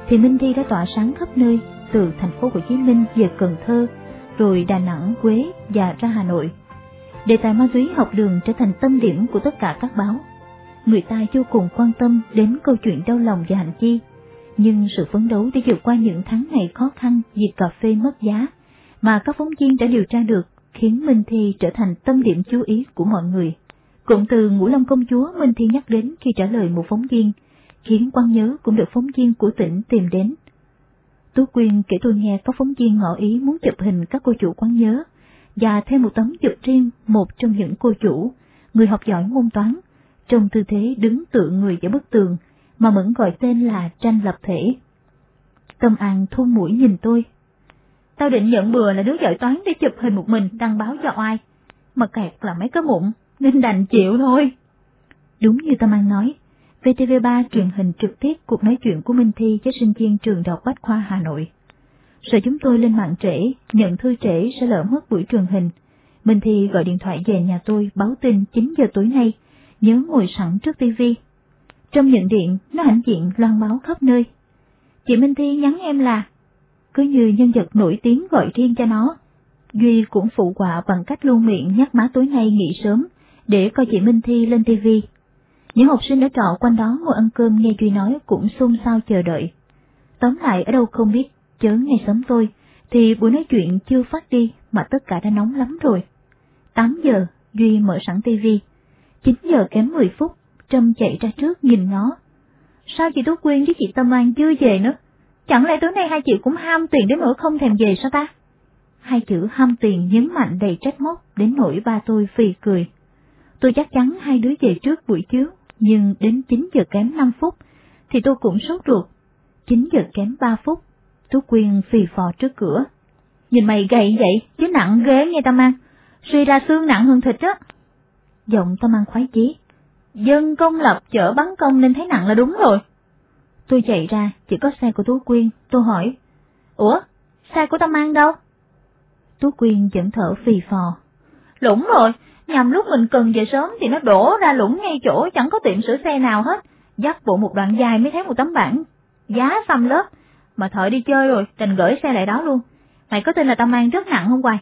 thì Minh Thi đã tỏa sáng khắp nơi từ thành phố Hồ Chí Minh về Cần Thơ, rồi Đà Nẵng, Quế và ra Hà Nội. Đề tài ma túy học đường trở thành tâm điểm của tất cả các báo. Người ta vô cùng quan tâm đến câu chuyện đau lòng và hành chi, nhưng sự phấn đấu để vượt qua những tháng ngày khó khăn vì cà phê mất giá mà các phóng viên đã điều tra được khiến Minh Thi trở thành tâm điểm chú ý của mọi người. Cụm từ Ngũ Long Công Chúa Minh Thi nhắc đến khi trả lời một phóng viên, khiến quan nhớ cũng được phóng viên của tỉnh tìm đến. Tú Quyên kể tôi nghe có phóng viên ngỏ ý muốn chụp hình các cô chủ quán nhớ, và thêm một tấm chụp riêng một trong những cô chủ, người học giỏi môn toán, trong tư thế đứng tựa người giữa bức tường, mà Mẫn gọi tên là tranh lập thể. Tâm An thu mũi nhìn tôi. Tao định nhận bừa là đứa giỏi toán để chụp hình một mình đăng báo cho ai, mà kẹt là mấy cái mụn, nên đành chịu thôi. Đúng như Tâm An nói, VTV3 truyền hình trực tiếp cuộc nói chuyện của Minh Thi với sinh viên trường Đại học Bách Khoa Hà Nội. Sợ chúng tôi lên mạng trễ, nhận thư trễ sẽ lỡ mất buổi truyền hình. Minh Thi gọi điện thoại về nhà tôi báo tin 9 giờ tối nay, nhớ ngồi sẵn trước tivi. Trong nhận điện, nó hãnh diện loan báo khắp nơi. Chị Minh Thi nhắn em là, cứ như nhân vật nổi tiếng gọi riêng cho nó. Duy cũng phụ họa bằng cách luôn miệng nhắc má tối nay nghỉ sớm, để coi chị Minh Thi lên tivi. Những học sinh ở trọ quanh đó ngồi ăn cơm nghe Duy nói cũng xôn xao chờ đợi. Tóm lại ở đâu không biết, chớ ngày sớm tôi, thì buổi nói chuyện chưa phát đi mà tất cả đã nóng lắm rồi. 8 giờ, Duy mở sẵn tivi. 9 giờ kém 10 phút, Trâm chạy ra trước nhìn nó. Sao chị Tú Quyên với chị Tâm An chưa về nữa? Chẳng lẽ tối nay hai chị cũng ham tiền đến nỗi không thèm về sao ta? Hai chữ ham tiền nhấn mạnh đầy trách móc đến nỗi ba tôi phì cười. Tôi chắc chắn hai đứa về trước buổi chiếu, nhưng đến 9 giờ kém 5 phút thì tôi cũng sốt ruột. 9 giờ kém 3 phút, Tú Quyên phì phò trước cửa. Nhìn mày gầy vậy, chứ nặng ghế nghe Tâm An, suy ra xương nặng hơn thịt á. Giọng Tâm An khoái chí. Dân công lập chở bắn công nên thấy nặng là đúng rồi. Tôi chạy ra, chỉ có xe của Tú Quyên, tôi hỏi. Ủa, xe của Tâm An đâu? Tú Quyên vẫn thở phì phò. Lũng rồi, nhằm lúc mình cần về sớm thì nó đổ ra lũng ngay chỗ chẳng có tiệm sửa xe nào hết. Dắt bộ một đoạn dài mới thấy một tấm bảng, giá xăm lớp, mà thợ đi chơi rồi, đành gửi xe lại đó luôn. Mày có tin là tao mang rất nặng không Hoài?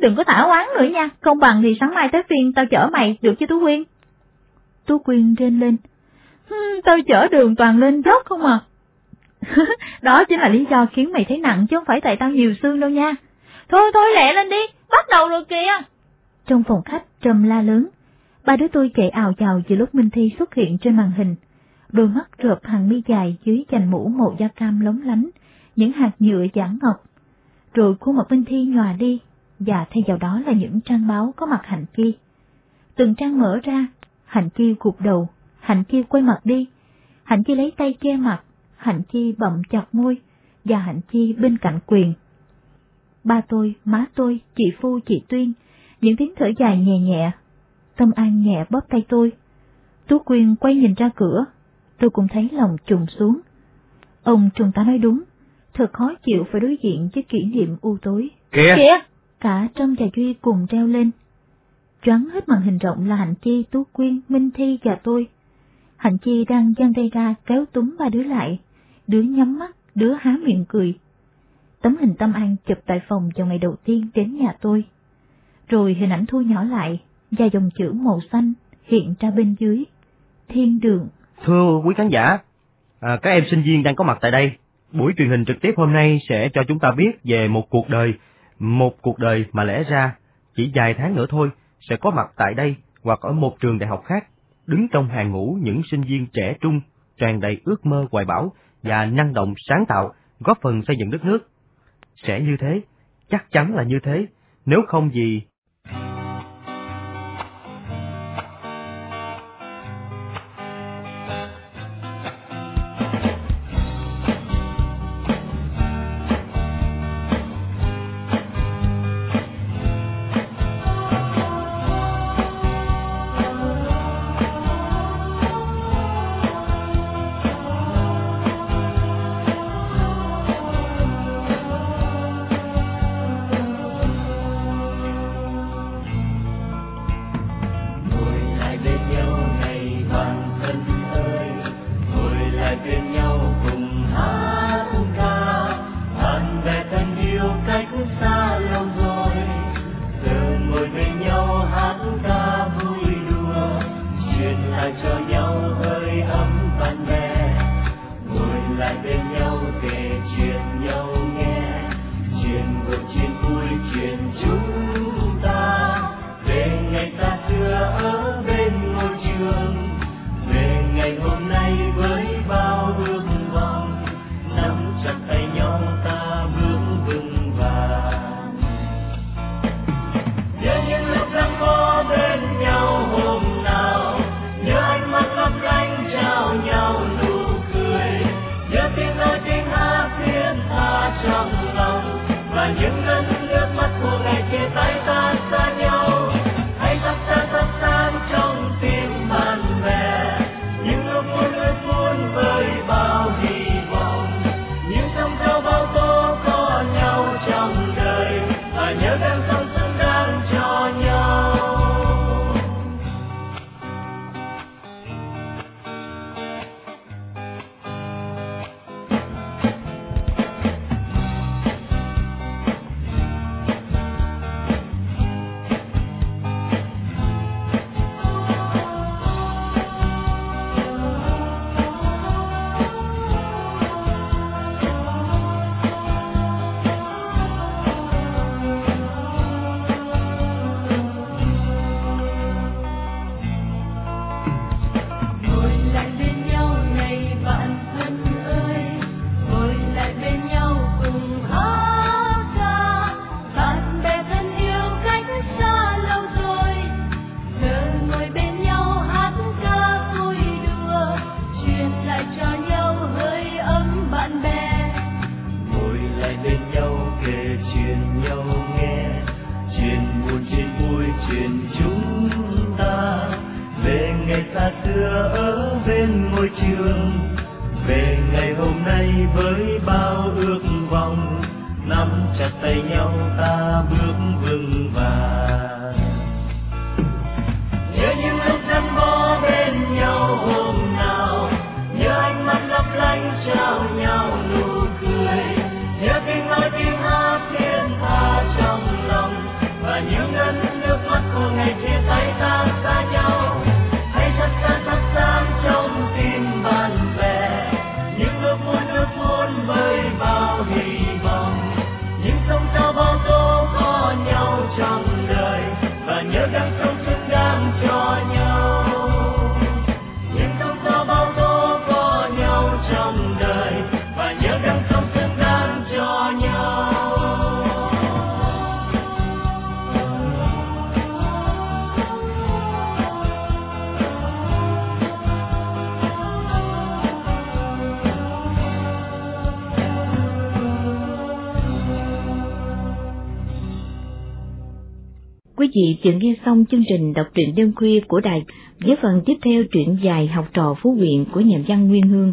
Đừng có thả oán nữa nha, không bằng thì sáng mai tới phiên tao chở mày được chứ Tú Quyên. Tú Quyên rên lên. tao chở đường toàn lên dốc không à. đó chính là lý do khiến mày thấy nặng chứ không phải tại tao nhiều xương đâu nha. Thôi thôi lẹ lên đi, bắt đầu rồi kìa. Trong phòng khách trầm la lớn, ba đứa tôi chạy ào chào giữa lúc Minh Thi xuất hiện trên màn hình. Đôi mắt rợp hàng mi dài dưới chành mũ màu da cam lóng lánh, những hạt nhựa giãn ngọc. Rồi khuôn mặt Minh Thi nhòa đi, và thay vào đó là những trang báo có mặt hạnh chi. Từng trang mở ra, hạnh chi gục đầu, hạnh chi quay mặt đi, hạnh chi lấy tay che mặt, hạnh chi bậm chặt môi, và hạnh chi bên cạnh quyền. Ba tôi, má tôi, chị Phu, chị Tuyên, những tiếng thở dài nhẹ nhẹ. Tâm An nhẹ bóp tay tôi. Tú Quyên quay nhìn ra cửa, tôi cũng thấy lòng trùng xuống. Ông Trung tá nói đúng, thật khó chịu phải đối diện với kỷ niệm u tối. Kìa! Kìa! Cả Trâm và Duy cùng treo lên. Choáng hết màn hình rộng là Hạnh Chi, Tú Quyên, Minh Thi và tôi. Hạnh Chi đang giang tay ra kéo túm ba đứa lại, đứa nhắm mắt, đứa há miệng cười. Tấm hình Tâm An chụp tại phòng vào ngày đầu tiên đến nhà tôi. Rồi hình ảnh thu nhỏ lại, và dòng chữ màu xanh hiện ra bên dưới. Thiên đường. Thưa quý khán giả, à, các em sinh viên đang có mặt tại đây. Buổi truyền hình trực tiếp hôm nay sẽ cho chúng ta biết về một cuộc đời, một cuộc đời mà lẽ ra chỉ vài tháng nữa thôi sẽ có mặt tại đây hoặc ở một trường đại học khác, đứng trong hàng ngũ những sinh viên trẻ trung, tràn đầy ước mơ hoài bão và năng động sáng tạo, góp phần xây dựng đất nước. Sẽ như thế, chắc chắn là như thế, nếu không gì trình đọc truyện đêm khuya của đài, với phần tiếp theo truyện dài học trò Phú quyện của nhà văn Nguyên Hương.